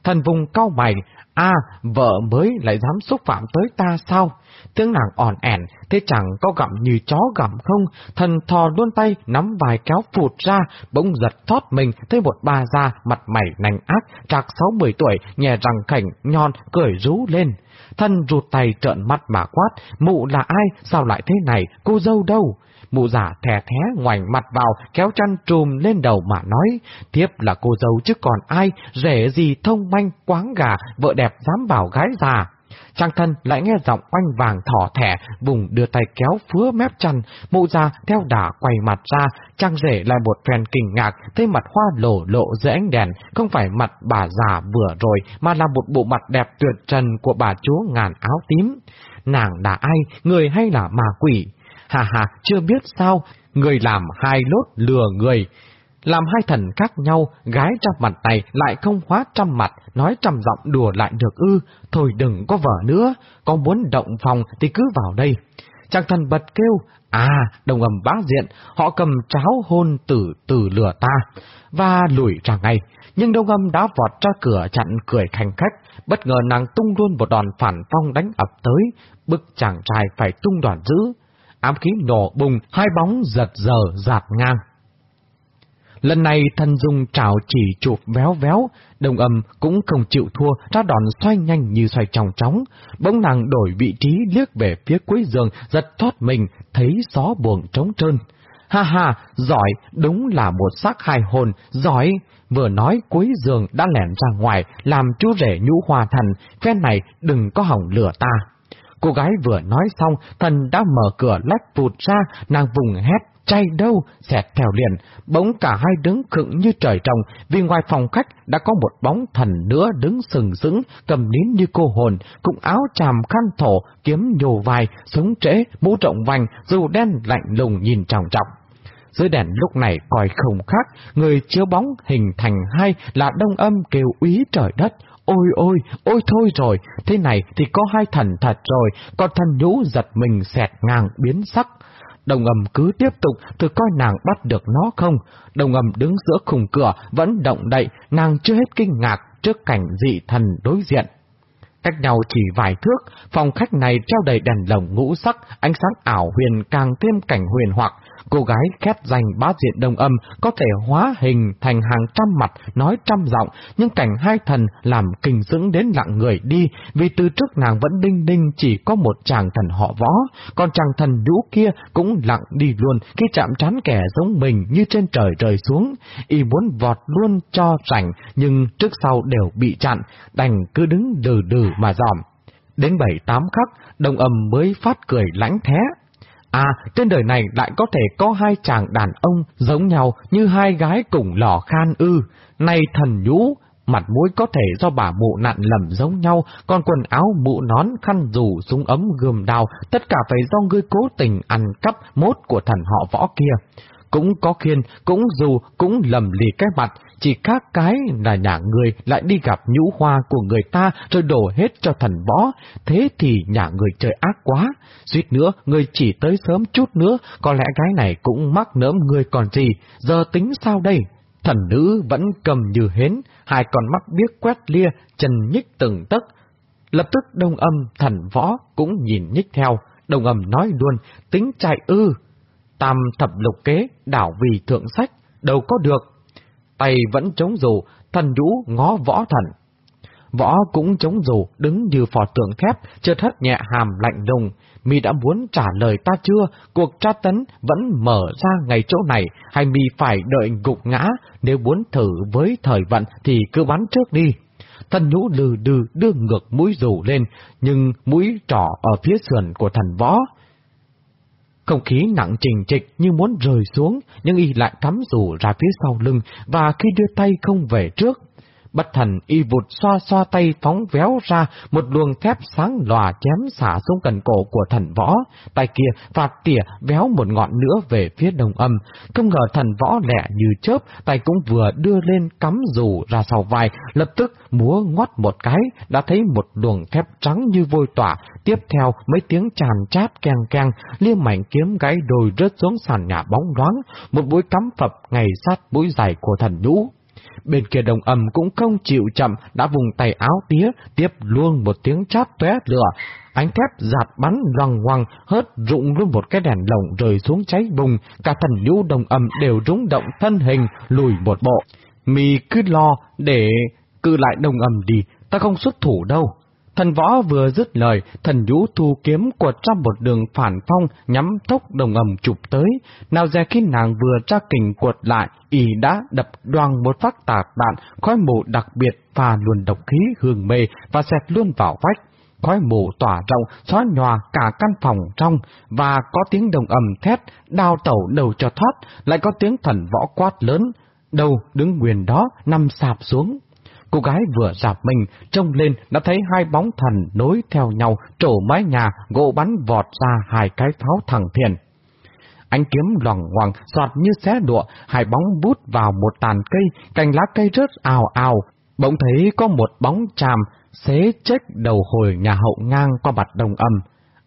Thần vùng cao mày, a vợ mới lại dám xúc phạm tới ta sao? Tiếng nàng ỏn ẻn, thế chẳng có gặm như chó gặm không? Thần thò luôn tay, nắm vài kéo phụt ra, bỗng giật thoát mình, thấy một bà già, mặt mày nành ác, trạc sáu mười tuổi, nhẹ răng khảnh, nhon, cười rú lên. Thân rụt tay trợn mắt mà quát, mụ là ai, sao lại thế này, cô dâu đâu? Mụ giả thè thé ngoảnh mặt vào, kéo chăn trùm lên đầu mà nói, tiếp là cô dâu chứ còn ai, rẻ gì thông manh, quáng gà, vợ đẹp dám bảo gái già. Trang thân lại nghe giọng oanh vàng thỏ thẻ, vùng đưa tay kéo phứa mép chăn, mụ già theo đà quay mặt ra, trang rể lại một phen kinh ngạc, thấy mặt hoa lổ lộ dưới ánh đèn, không phải mặt bà già vừa rồi, mà là một bộ mặt đẹp tuyệt trần của bà chúa ngàn áo tím. Nàng là ai, người hay là ma quỷ? Hà hà, chưa biết sao, người làm hai lốt lừa người. Làm hai thần khác nhau, gái trong mặt này lại không hóa trăm mặt, nói trăm giọng đùa lại được ư, thôi đừng có vợ nữa, có muốn động phòng thì cứ vào đây. Chàng thần bật kêu, à, đồng ầm bá diện, họ cầm cháo hôn tử từ lừa ta, và lùi ra ngay. Nhưng đồng âm đã vọt ra cửa chặn cười khanh khách, bất ngờ nàng tung luôn một đòn phản phong đánh ập tới, bức chàng trai phải tung đòn giữ. Ám khí nổ bùng, hai bóng giật giờ giạt ngang. Lần này thần dung trào chỉ chụp véo véo, đồng âm cũng không chịu thua, ra đòn xoay nhanh như xoay tròng chóng. Bỗng nàng đổi vị trí liếc về phía cuối giường, giật thoát mình, thấy gió buồn trống trơn. Ha ha, giỏi, đúng là một xác hai hồn, giỏi. Vừa nói cuối giường đã lẻn ra ngoài, làm chú rể nhũ hòa thần, phen này đừng có hỏng lửa ta. Cô gái vừa nói xong, thần đã mở cửa lách vụt ra, nàng vùng hét chay đâu, xẹt theo liền, bỗng cả hai đứng khựng như trời trồng, vì ngoài phòng khách đã có một bóng thần nữa đứng sừng sững, cầm nín như cô hồn, cùng áo tràm khăn thổ, kiếm nhồ vai, súng trễ, mũ trọng vành, dù đen lạnh lùng nhìn trọng trọng. Dưới đèn lúc này coi không khác, người chiếu bóng hình thành hai là đông âm kêu úy trời đất, Ôi ôi, ôi thôi rồi, thế này thì có hai thần thật rồi, còn thần nhũ giật mình xẹt ngang biến sắc. Đồng ầm cứ tiếp tục, thử coi nàng bắt được nó không. Đồng ầm đứng giữa khung cửa, vẫn động đậy, nàng chưa hết kinh ngạc trước cảnh dị thần đối diện. Cách nhau chỉ vài thước, phòng khách này treo đầy đèn lồng ngũ sắc, ánh sáng ảo huyền càng thêm cảnh huyền hoặc, Cô gái khét danh bá diện đông âm có thể hóa hình thành hàng trăm mặt, nói trăm giọng, nhưng cảnh hai thần làm kinh dững đến lặng người đi, vì từ trước nàng vẫn đinh đinh chỉ có một chàng thần họ võ, còn chàng thần nhũ kia cũng lặng đi luôn khi chạm trán kẻ giống mình như trên trời rời xuống. Y muốn vọt luôn cho rảnh, nhưng trước sau đều bị chặn, đành cứ đứng đừ đừ mà dòm. Đến bảy tám khắc, đồng âm mới phát cười lãnh thé, À, trên đời này lại có thể có hai chàng đàn ông giống nhau như hai gái cùng lò khan ư. Này thần nhũ, mặt mũi có thể do bà mụ nặn lầm giống nhau, còn quần áo mụ nón khăn dù súng ấm gươm đào, tất cả phải do ngươi cố tình ăn cắp mốt của thần họ võ kia cũng có khiên, cũng dù, cũng lầm lì cái mặt, chỉ khác cái là nhà người lại đi gặp nhũ hoa của người ta rồi đổ hết cho thần võ, thế thì nhà người chơi ác quá. Suýt nữa, người chỉ tới sớm chút nữa, có lẽ cái này cũng mắc nỡm người còn gì, giờ tính sao đây? Thần nữ vẫn cầm như hến, hai con mắt biết quét lia, chân nhích từng tấc. Lập tức đông âm, thần võ cũng nhìn nhích theo, đồng âm nói luôn, tính chạy ư, tam thập lục kế, đảo vì thượng sách, đâu có được. Tay vẫn chống dù, thần nhũ ngó võ thần. Võ cũng chống dù, đứng như phò tượng thép, chợt hất nhẹ hàm lạnh lùng. Mi đã muốn trả lời ta chưa? Cuộc tra tấn vẫn mở ra ngày chỗ này, hay Mi phải đợi gục ngã? Nếu muốn thử với thời vận thì cứ bắn trước đi. Thần nhũ lừ đừ đưa ngược mũi dù lên, nhưng mũi trỏ ở phía sườn của thần võ. Không khí nặng trình trịch như muốn rời xuống, nhưng y lại cắm rủ ra phía sau lưng, và khi đưa tay không về trước, Bất thần y vụt xoa xoa tay phóng véo ra một luồng thép sáng lòa chém xả xuống cần cổ của thần võ. Tay kia phạt tỉa véo một ngọn nữa về phía đồng âm. Không ngờ thần võ lẹ như chớp, tay cũng vừa đưa lên cắm dù ra sau vai, lập tức múa ngoắt một cái, đã thấy một luồng thép trắng như vôi tỏa. Tiếp theo mấy tiếng tràn chát keng keng, liêm mảnh kiếm gãy đồi rớt xuống sàn nhà bóng loáng, một mũi cắm phập ngày sát mũi dài của thần nhũ. Bên kia đồng âm cũng không chịu chậm, đã vùng tay áo tía, tiếp luôn một tiếng chát tóe lửa. Ánh thép giạt bắn loằng ngoằng, hớt rụng luôn một cái đèn lồng rơi xuống cháy bùng, cả thần nhũ đồng âm đều rung động thân hình, lùi một bộ. Mì cứ lo để cự lại đồng âm đi, ta không xuất thủ đâu. Thần võ vừa dứt lời, thần nhũ thu kiếm quật ra một đường phản phong nhắm tốc đồng ầm chụp tới. Nào dè khi nàng vừa tra kình quật lại, y đã đập đoàng một phát tạc đạn, khói mù đặc biệt và luồn độc khí hương mê và xẹt luôn vào vách. Khói mù tỏa rộng, xóa nhòa cả căn phòng trong, và có tiếng đồng ầm thét, đao tẩu đầu cho thoát, lại có tiếng thần võ quát lớn. Đầu đứng nguyền đó, nằm sạp xuống, Cô gái vừa giạp mình, trông lên đã thấy hai bóng thần nối theo nhau, trổ mái nhà, gỗ bắn vọt ra hai cái pháo thẳng thiền. Ánh kiếm loằng ngoằng, soạt như xé đụa, hai bóng bút vào một tàn cây, cành lá cây rớt ào ào. Bỗng thấy có một bóng chàm, xế chết đầu hồi nhà hậu ngang qua mặt đồng âm.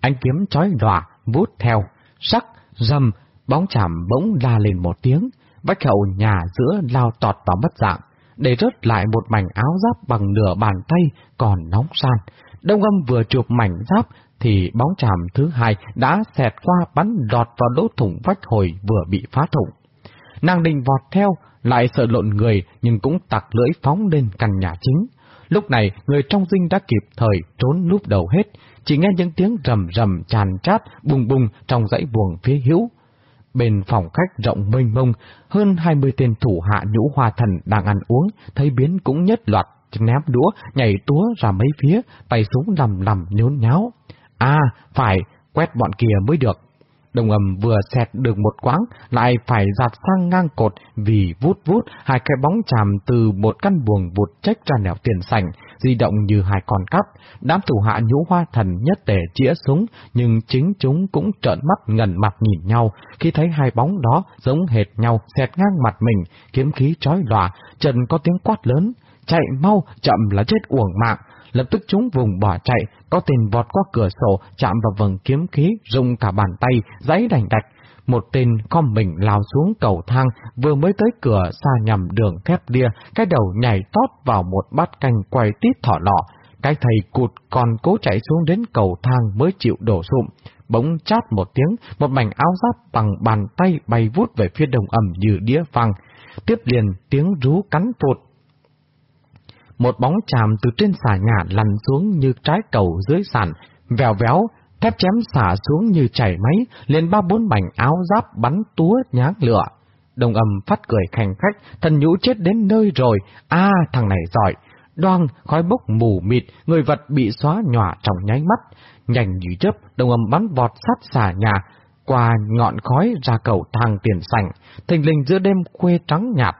Ánh kiếm chói đọa, vút theo, sắc, dầm, bóng chàm bỗng la lên một tiếng, vách hậu nhà giữa lao tọt vào mất dạng để rớt lại một mảnh áo giáp bằng nửa bàn tay còn nóng san. Đông âm vừa chụp mảnh giáp thì bóng chàm thứ hai đã xẹt qua bắn đọt vào lỗ thủng vách hồi vừa bị phá thủng. Nàng định vọt theo, lại sợ lộn người nhưng cũng tặc lưỡi phóng lên căn nhà chính. Lúc này, người trong dinh đã kịp thời trốn núp đầu hết, chỉ nghe những tiếng rầm rầm tràn chát bùng bùng trong dãy buồng phía hữu. Bên phòng khách rộng mênh mông, hơn 20 tên thủ hạ nhũ hoa thần đang ăn uống, thấy biến cũng nhất loạt, ném đũa, nhảy túa ra mấy phía, tay súng lầm lầm nhốn nháo. À, phải, quét bọn kia mới được. Đồng ầm vừa xẹt được một quãng, lại phải giạt sang ngang cột vì vút vút hai cái bóng chàm từ một căn buồng vụt trách ra nẻo tiền sảnh, di động như hai con cắp. Đám thủ hạ nhũ hoa thần nhất tề chĩa súng, nhưng chính chúng cũng trợn mắt ngẩn mặt nhìn nhau, khi thấy hai bóng đó giống hệt nhau xẹt ngang mặt mình, kiếm khí chói lòa, trần có tiếng quát lớn, chạy mau, chậm là chết uổng mạng. Lập tức chúng vùng bỏ chạy, có tên vọt qua cửa sổ, chạm vào vầng kiếm khí, dùng cả bàn tay, giấy đành đạch. Một tên con mình lao xuống cầu thang, vừa mới tới cửa xa nhằm đường thép đia, cái đầu nhảy tót vào một bát canh quay tít thỏ lọ. Cái thầy cụt còn cố chạy xuống đến cầu thang mới chịu đổ sụm. Bỗng chát một tiếng, một mảnh áo giáp bằng bàn tay bay vút về phía đồng ẩm như đĩa phăng, Tiếp liền tiếng rú cắn phụt, một bóng chàm từ trên xà nhà lăn xuống như trái cầu dưới sàn, vèo véo, thép chém xả xuống như chảy máy, lên ba bốn mảnh áo giáp bắn túa nháng lửa. Đồng âm phát cười khành khách, thần nhũ chết đến nơi rồi, a thằng này giỏi. Đoan, khói bốc mù mịt, người vật bị xóa nhòa trong nháy mắt. Nhanh như chớp, đồng âm bắn vọt sát xả nhà, qua ngọn khói ra cầu thang tiền sảnh, thình lình giữa đêm khuê trắng nhạt,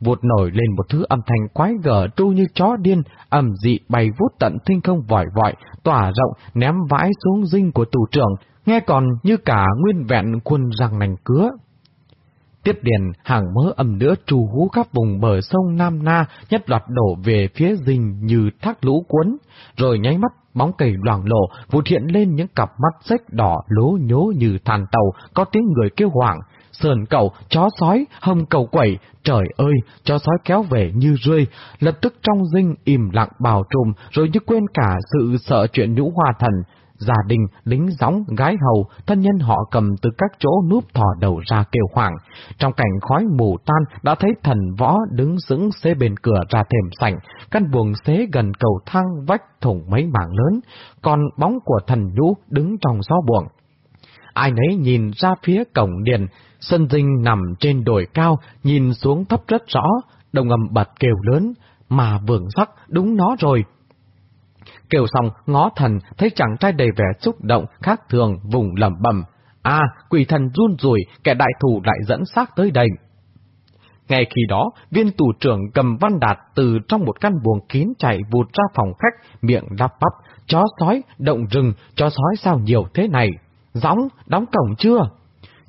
vụt nổi lên một thứ âm thanh quái gở tru như chó điên, ầm dị bay vút tận thinh không vòi vọi, tỏa rộng, ném vãi xuống dinh của tù trưởng, nghe còn như cả nguyên vẹn quân răng nành cứa. Tiếp điền, hàng mớ ẩm nữa trù hú khắp vùng bờ sông Nam Na, nhất loạt đổ về phía dinh như thác lũ cuốn, rồi nháy mắt bóng cầy loảng lộ, vụt hiện lên những cặp mắt rách đỏ lố nhố như than tàu, có tiếng người kêu hoảng, sườn cầu, chó sói, hầm cầu quẩy, trời ơi, chó sói kéo về như rơi lập tức trong dinh im lặng bào trùm, rồi như quên cả sự sợ chuyện nhũ hoa thần. Gia đình, lính gióng, gái hầu, thân nhân họ cầm từ các chỗ núp thò đầu ra kêu hoảng. Trong cảnh khói mù tan, đã thấy thần võ đứng sững xế bên cửa ra thềm sảnh, căn buồng xế gần cầu thang vách thủng mấy mảng lớn, còn bóng của thần nhũ đứng trong gió buồng ai nấy nhìn ra phía cổng điện, sân dinh nằm trên đồi cao, nhìn xuống thấp rất rõ, đồng âm bật kêu lớn, mà vượng sắc đúng nó rồi. Kêu xong, ngó thần, thấy chàng trai đầy vẻ xúc động, khác thường, vùng lầm bầm. À, quỷ thần run rủi, kẻ đại thủ lại dẫn xác tới đây. Ngay khi đó, viên tù trưởng cầm văn đạt từ trong một căn buồng kín chạy vụt ra phòng khách, miệng lắp bắp, chó sói, động rừng, chó sói sao nhiều thế này. Gióng, đóng cổng chưa?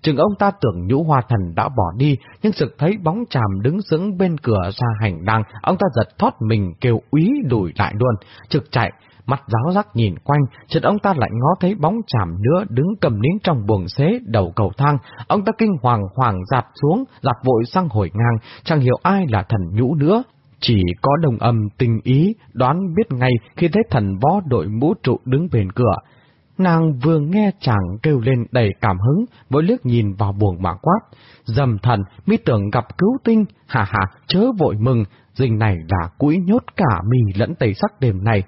Chừng ông ta tưởng nhũ hoa thần đã bỏ đi, nhưng sực thấy bóng chàm đứng sững bên cửa ra hành lang, ông ta giật thoát mình kêu úy đuổi lại luôn, trực chạy, mắt giáo giác nhìn quanh, chợt ông ta lại ngó thấy bóng chàm nữa đứng cầm nín trong buồng xế đầu cầu thang, ông ta kinh hoàng hoàng giạt xuống, giạt vội sang hồi ngang, chẳng hiểu ai là thần nhũ nữa. Chỉ có đồng âm tình ý, đoán biết ngay khi thấy thần võ đội mũ trụ đứng bên cửa. Nàng vừa nghe chàng kêu lên đầy cảm hứng, với liếc nhìn vào buồng mà quát. Dầm thần, mi tưởng gặp cứu tinh, hà hà, chớ vội mừng, dình này là cũi nhốt cả mì lẫn tây sắc đêm này.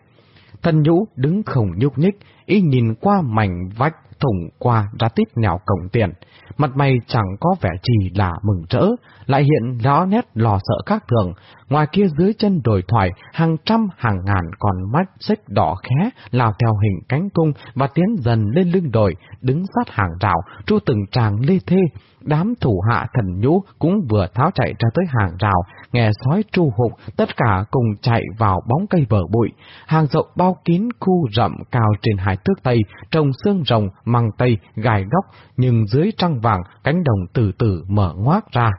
Thần nhũ đứng không nhúc nhích, y nhìn qua mảnh vách thủng qua ra tít nhào cổng tiền. Mặt mày chẳng có vẻ gì là mừng rỡ, lại hiện rõ nét lo sợ khác thường. Ngoài kia dưới chân đồi thoại, hàng trăm hàng ngàn con mắt xích đỏ khé lao theo hình cánh cung và tiến dần lên lưng đồi, đứng sát hàng rào, tru từng tràng lê thê. Đám thủ hạ thần nhũ cũng vừa tháo chạy ra tới hàng rào, nghe sói tru hụt tất cả cùng chạy vào bóng cây bờ bụi. Hàng rộng bao kín khu rậm cao trên hải thước tây, trồng xương rồng, măng tây, gài góc, nhưng dưới trăng vàng, cánh đồng từ từ mở ngoác ra.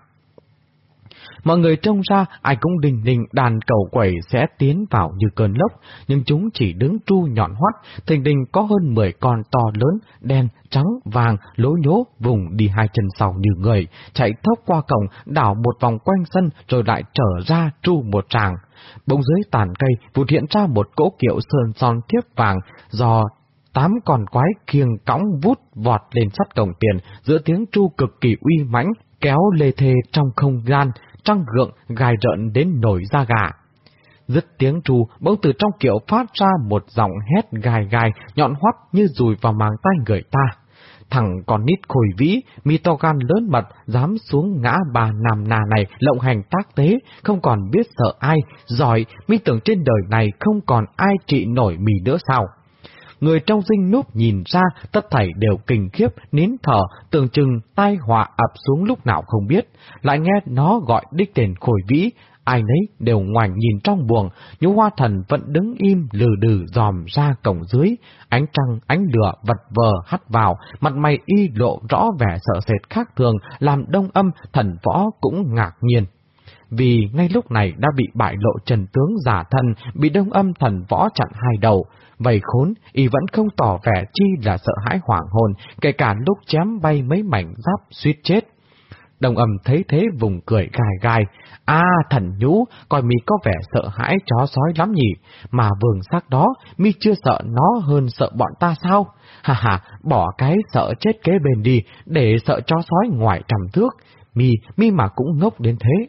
Mọi người trông ra ai cũng đình đình đàn cầu quẩy sẽ tiến vào như cơn lốc, nhưng chúng chỉ đứng tru nhọn hoắt, thình đình có hơn 10 con to lớn, đen, trắng, vàng, lố nhố, vùng đi hai chân sau như người, chạy thốc qua cổng, đảo một vòng quanh sân rồi lại trở ra tru một tràng. Bỗng dưới tàn cây vụt hiện ra một cỗ kiệu sơn son thiếp vàng do tám con quái kiêng cõng vút vọt lên sắt cổng tiền giữa tiếng tru cực kỳ uy mãnh kéo lê thê trong không gian, trăng gượng, gai rợn đến nổi da gà. Dứt tiếng tru bỗng từ trong kiệu phát ra một giọng hét gai gai, nhọn hoắt như rùi vào màng tay người ta. Thằng con nít khôi vĩ, mi to gan lớn mật, dám xuống ngã bà nằm nà này lộng hành tác tế, không còn biết sợ ai, giỏi, mi tưởng trên đời này không còn ai trị nổi mì nữa sao người trong dinh núp nhìn ra tất thảy đều kinh khiếp, nín thở, tưởng chừng tai họa ập xuống lúc nào không biết, lại nghe nó gọi đích tên khôi vĩ, ai nấy đều ngoảnh nhìn trong buồng, nhũ hoa thần vẫn đứng im lừ đừ dòm ra cổng dưới, ánh trăng, ánh lửa vật vờ hắt vào, mặt mày y lộ rõ vẻ sợ sệt khác thường, làm đông âm thần võ cũng ngạc nhiên. Vì ngay lúc này đã bị bại lộ trần tướng giả thân, bị đông âm thần võ chặn hai đầu, Vậy khốn, y vẫn không tỏ vẻ chi là sợ hãi hoảng hồn, kể cả lúc chém bay mấy mảnh giáp suýt chết. Đồng âm thấy thế vùng cười gai gai. À, thần nhũ, coi mi có vẻ sợ hãi chó sói lắm nhỉ, mà vườn sắc đó, mi chưa sợ nó hơn sợ bọn ta sao? Hà hà, bỏ cái sợ chết kế bên đi, để sợ chó sói ngoài trăm thước. Mi, mi mà cũng ngốc đến thế.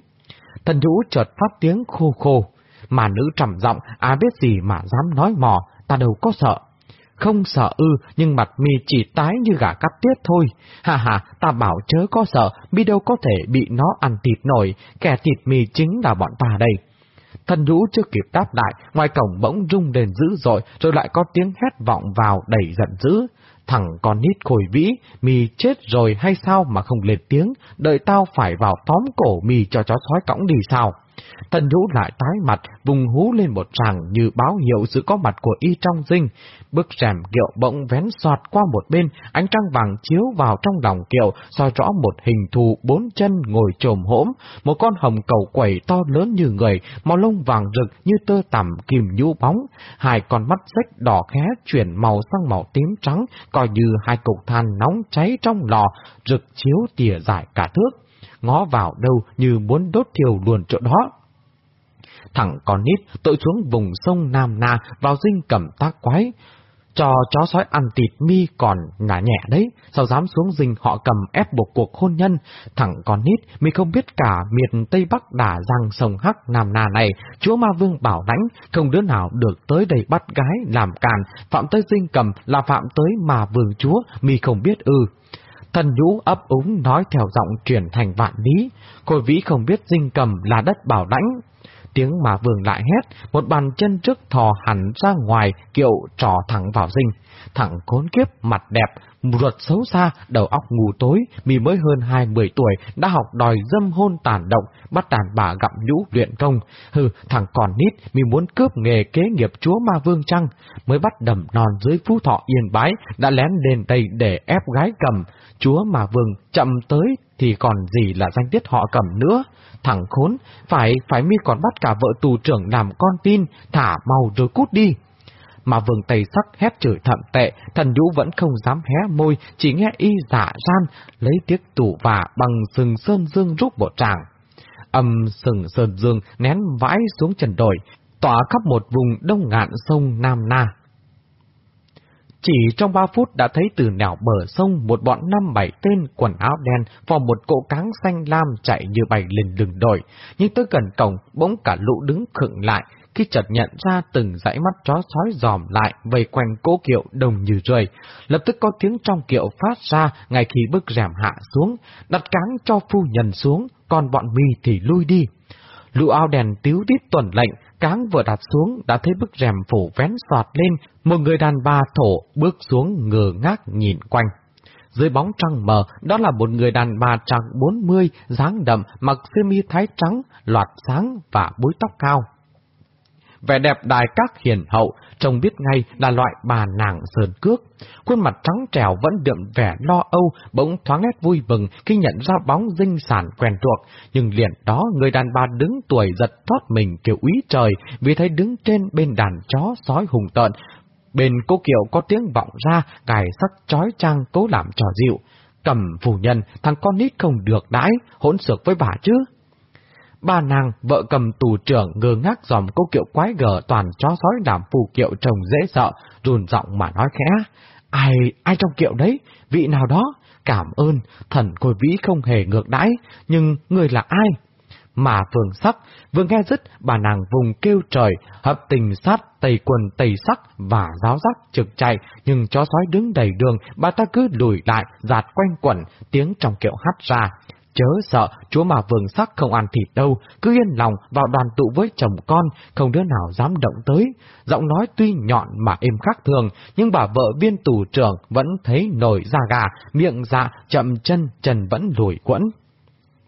Thần nhũ chợt phát tiếng khô khô, mà nữ trầm giọng, à biết gì mà dám nói mò, ta đâu có sợ. Không sợ ư, nhưng mặt mi chỉ tái như gà cắt tiết thôi. Hà hà, ta bảo chớ có sợ, mi đâu có thể bị nó ăn thịt nổi, kẻ thịt mi chính là bọn ta đây. Thần nhũ chưa kịp đáp lại, ngoài cổng bỗng rung đền dữ dội, rồi lại có tiếng hét vọng vào đầy giận dữ. Thằng con nít khôi vĩ, mì chết rồi hay sao mà không lên tiếng, đợi tao phải vào tóm cổ mì cho chó sói cõng đi sao? Thần Nhũ lại tái mặt, vùng hú lên một tràng như báo hiệu sự có mặt của y trong dinh. Bức rèm kiệu bỗng vén soạt qua một bên, ánh trăng vàng chiếu vào trong lòng kiệu, soi rõ một hình thù bốn chân ngồi trồm hỗm, một con hồng cầu quẩy to lớn như người, màu lông vàng rực như tơ tằm kìm nhu bóng, hai con mắt rách đỏ khé chuyển màu sang màu tím trắng, coi như hai cục than nóng cháy trong lò, rực chiếu tỉa dài cả thước ngó vào đâu như muốn đốt thiêu luôn chỗ đó. Thằng con nít tội xuống vùng sông Nam Na vào dinh cầm tác quái, cho chó sói ăn thịt mi còn ngả nhẹ đấy, sao dám xuống dinh họ cầm ép buộc cuộc hôn nhân. Thằng con nít, mi không biết cả miệt Tây Bắc đả răng sông Hắc Nam Na này, chúa ma vương bảo lãnh, không đứa nào được tới đây bắt gái làm càn, phạm tới dinh cầm là phạm tới mà vương chúa, mi không biết ư. Thần nhũ ấp úng nói theo giọng chuyển thành vạn lý, khôi vĩ không biết dinh cầm là đất bảo lãnh. Tiếng mà vương lại hét, một bàn chân trước thò hẳn ra ngoài, kiệu trò thẳng vào dinh. Thẳng cốn kiếp, mặt đẹp, ruột xấu xa, đầu óc ngủ tối, mì mới hơn hai mười tuổi, đã học đòi dâm hôn tàn động, bắt đàn bà gặm nhũ luyện công. Hừ, thằng còn nít, mì muốn cướp nghề kế nghiệp chúa ma vương trăng, mới bắt đầm non dưới phú thọ yên bái, đã lén lên đây để ép gái cầm. Chúa mà vừng chậm tới thì còn gì là danh tiết họ cầm nữa. Thằng khốn, phải, phải mi còn bắt cả vợ tù trưởng làm con tin, thả mau rồi cút đi mà vừng tây sắc hét chửi thậm tệ, thần nhũ vẫn không dám hé môi, chỉ nghe y giả gian, lấy tiếc tủ vả bằng sừng sơn dương rút bộ tràng. Âm sừng sơn dương nén vãi xuống trần đồi, tỏa khắp một vùng đông ngạn sông Nam Na. Chỉ trong ba phút đã thấy từ nẻo bờ sông một bọn năm bảy tên quần áo đen vào một cỗ cáng xanh lam chạy như bay lên đường đội nhưng tới gần cổng bỗng cả lũ đứng khựng lại, khi chợt nhận ra từng dãy mắt chó sói dòm lại vây quanh cố kiệu đồng như rơi. Lập tức có tiếng trong kiệu phát ra ngay khi bức rèm hạ xuống, đặt cáng cho phu nhân xuống, còn bọn mi thì lui đi. Lũ áo đèn tiếu tít tuần lệnh, cáng vừa đặt xuống đã thấy bức rèm phủ vén soạt lên, một người đàn bà thổ bước xuống ngờ ngác nhìn quanh. Dưới bóng trăng mờ, đó là một người đàn bà chạc 40, dáng đậm, mặc sơ mi thái trắng, loạt sáng và búi tóc cao. Vẻ đẹp đài các hiền hậu, trông biết ngay là loại bà nàng sờn cước. Khuôn mặt trắng trèo vẫn đượm vẻ lo âu, bỗng thoáng nét vui mừng khi nhận ra bóng dinh sản quen thuộc. Nhưng liền đó, người đàn bà đứng tuổi giật thoát mình kiểu úy trời, vì thấy đứng trên bên đàn chó sói hùng tợn, Bên cô Kiều có tiếng vọng ra, gài sắc chói trang cố làm trò dịu. Cầm phủ nhân, thằng con nít không được đãi, hỗn xược với bà chứ. Ba nàng, vợ cầm tù trưởng ngơ ngác dòm cô kiệu quái gở toàn chó sói đảm phù kiệu trông dễ sợ, rùn giọng mà nói khẽ. Ai, ai trong kiệu đấy? Vị nào đó? Cảm ơn, thần côi vĩ không hề ngược đãi, nhưng người là ai? Mà phường sắc, vừa nghe dứt, bà nàng vùng kêu trời, hợp tình sát, tây quần tây sắc và giáo giác trực chạy, nhưng chó sói đứng đầy đường, bà ta cứ lùi lại, giạt quanh quẩn, tiếng trong kiệu hắt ra. Chớ sợ, chúa mà vườn sắc không ăn thịt đâu, cứ yên lòng vào đoàn tụ với chồng con, không đứa nào dám động tới. Giọng nói tuy nhọn mà êm khác thường, nhưng bà vợ viên tù trưởng vẫn thấy nổi da gà, miệng dạ, chậm chân, chân vẫn lùi quẫn.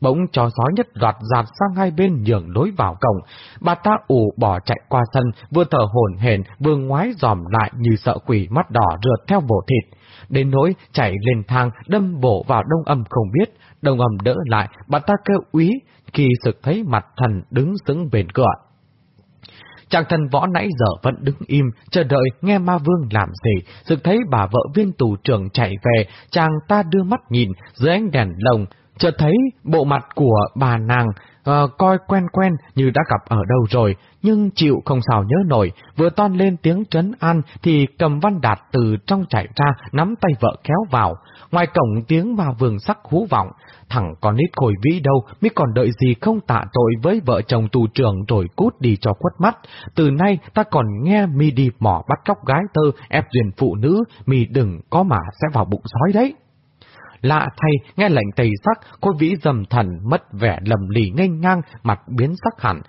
Bỗng chó sói nhất loạt giạt sang hai bên nhường lối vào cổng. Bà ta ủ bỏ chạy qua sân, vừa thở hổn hển vừa ngoái dòm lại như sợ quỷ mắt đỏ rượt theo bộ thịt. Đến nỗi chạy lên thang, đâm bổ vào đông âm không biết đồng âm đỡ lại, bà ta kêu úy, khi sực thấy mặt thần đứng sững bên cửa. Chàng thần võ nãy giờ vẫn đứng im, chờ đợi nghe ma vương làm gì, sực thấy bà vợ viên tù trưởng chạy về, chàng ta đưa mắt nhìn dưới ánh đèn lồng, chợt thấy bộ mặt của bà nàng uh, coi quen quen như đã gặp ở đâu rồi, nhưng chịu không sao nhớ nổi, vừa toan lên tiếng trấn an thì cầm văn đạt từ trong chạy ra nắm tay vợ kéo vào. Ngoài cổng tiếng bà vườn sắc hú vọng, thằng con nít khôi vĩ đâu, mới còn đợi gì không tạ tội với vợ chồng tù trưởng rồi cút đi cho quất mắt. Từ nay ta còn nghe mi đi mỏ bắt cóc gái tơ, ép duyên phụ nữ, mi đừng có mà sẽ vào bụng sói đấy. Lạ thay, nghe lệnh tây sắc, cô vĩ dầm thần, mất vẻ lầm lì nghênh ngang, mặt biến sắc hẳn.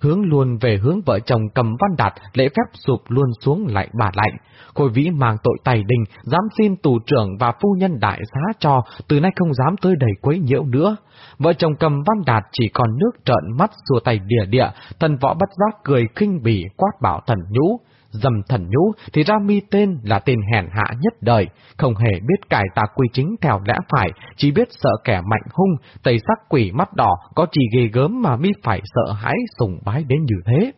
Hướng luôn về hướng vợ chồng cầm văn đạt, lễ phép sụp luôn xuống lại bà lạnh. Khôi vĩ mang tội tài đình, dám xin tù trưởng và phu nhân đại xá cho, từ nay không dám tới đầy quấy nhiễu nữa. Vợ chồng cầm văn đạt chỉ còn nước trợn mắt xua tay địa địa, thần võ bất giác cười kinh bỉ quát bảo thần nhũ dầm thần nhũ thì ra mi tên là tên hèn hạ nhất đời, không hề biết cải tà quy chính theo lẽ phải, chỉ biết sợ kẻ mạnh hung, tây sắc quỷ mắt đỏ, có chỉ ghê gớm mà mi phải sợ hãi sùng bái đến như thế.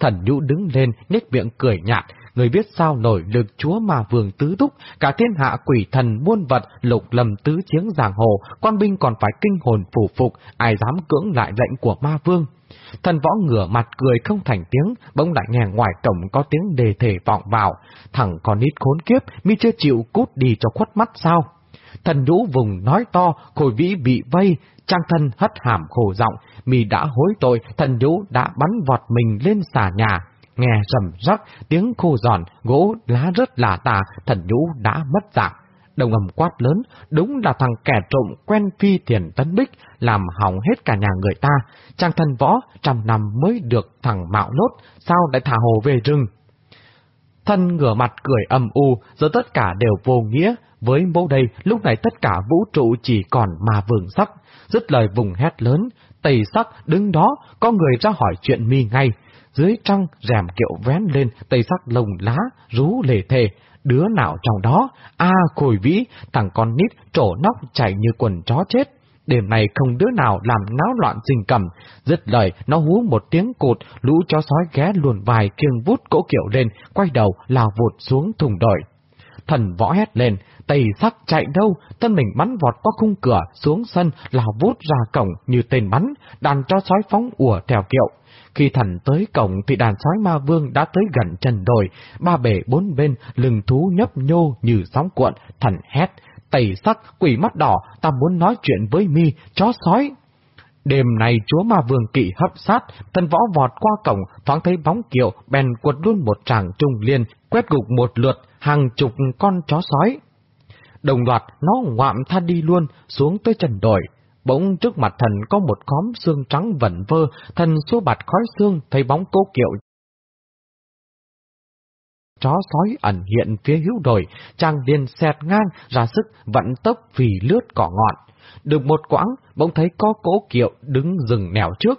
Thần nhũ đứng lên, nhếch miệng cười nhạt, người biết sao nổi lực chúa mà vương tứ túc, cả thiên hạ quỷ thần muôn vật, lục lầm tứ chiến giảng hồ, quan binh còn phải kinh hồn phủ phục, ai dám cưỡng lại lệnh của ma vương. Thần võ ngửa mặt cười không thành tiếng, bỗng lại nghe ngoài cổng có tiếng đề thể vọng vào. Thằng con nít khốn kiếp, mi chưa chịu cút đi cho khuất mắt sao? Thần nhũ vùng nói to, khôi vĩ bị vây, trang thân hất hàm khổ giọng, mi đã hối tội, thần nhũ đã bắn vọt mình lên xà nhà. Nghe rầm rắc, tiếng khô giòn, gỗ lá rớt lả tà, thần nhũ đã mất dạng. Đồng ầm quát lớn, đúng là thằng kẻ trộm quen phi tiền tấn bích, làm hỏng hết cả nhà người ta. Trang thân võ, trăm năm mới được thằng mạo nốt, sao lại thả hồ về rừng? Thân ngửa mặt cười âm u, giờ tất cả đều vô nghĩa, với bố đây lúc này tất cả vũ trụ chỉ còn mà vườn sắc. Dứt lời vùng hét lớn, tây sắc đứng đó, có người ra hỏi chuyện mi ngay. Dưới trăng, rèm kiệu vén lên, tây sắc lồng lá, rú lề thề, đứa nào trong đó, a à, khôi vĩ, thằng con nít trổ nóc chạy như quần chó chết. Đêm này không đứa nào làm náo loạn rình cầm, dứt lời nó hú một tiếng cột, lũ chó sói ghé luồn vài kiêng vút cỗ kiệu lên, quay đầu lao vụt xuống thùng đợi. Thần võ hét lên, tây sắc chạy đâu, thân mình bắn vọt qua khung cửa, xuống sân, lao vút ra cổng như tên bắn, đàn chó sói phóng ùa theo kiệu. Khi thần tới cổng thì đàn sói ma vương đã tới gần chân đồi, ba bể bốn bên, lưng thú nhấp nhô như sóng cuộn, thần hét, tẩy sắc, quỷ mắt đỏ, ta muốn nói chuyện với mi, chó sói. Đêm này chúa ma vương kỵ hấp sát, thân võ vọt qua cổng, thoáng thấy bóng kiệu, bèn quật luôn một tràng trung liên, quét gục một lượt, hàng chục con chó sói. Đồng loạt, nó ngoạm tha đi luôn, xuống tới trần đồi. Bỗng trước mặt thần có một khóm xương trắng vẩn vơ, thần xua bạt khói xương, thấy bóng cố kiệu chó sói ẩn hiện phía hữu đồi, chàng điên xẹt ngang, ra sức vận tốc vì lướt cỏ ngọn. Được một quãng, bỗng thấy có cố kiệu đứng rừng nẻo trước,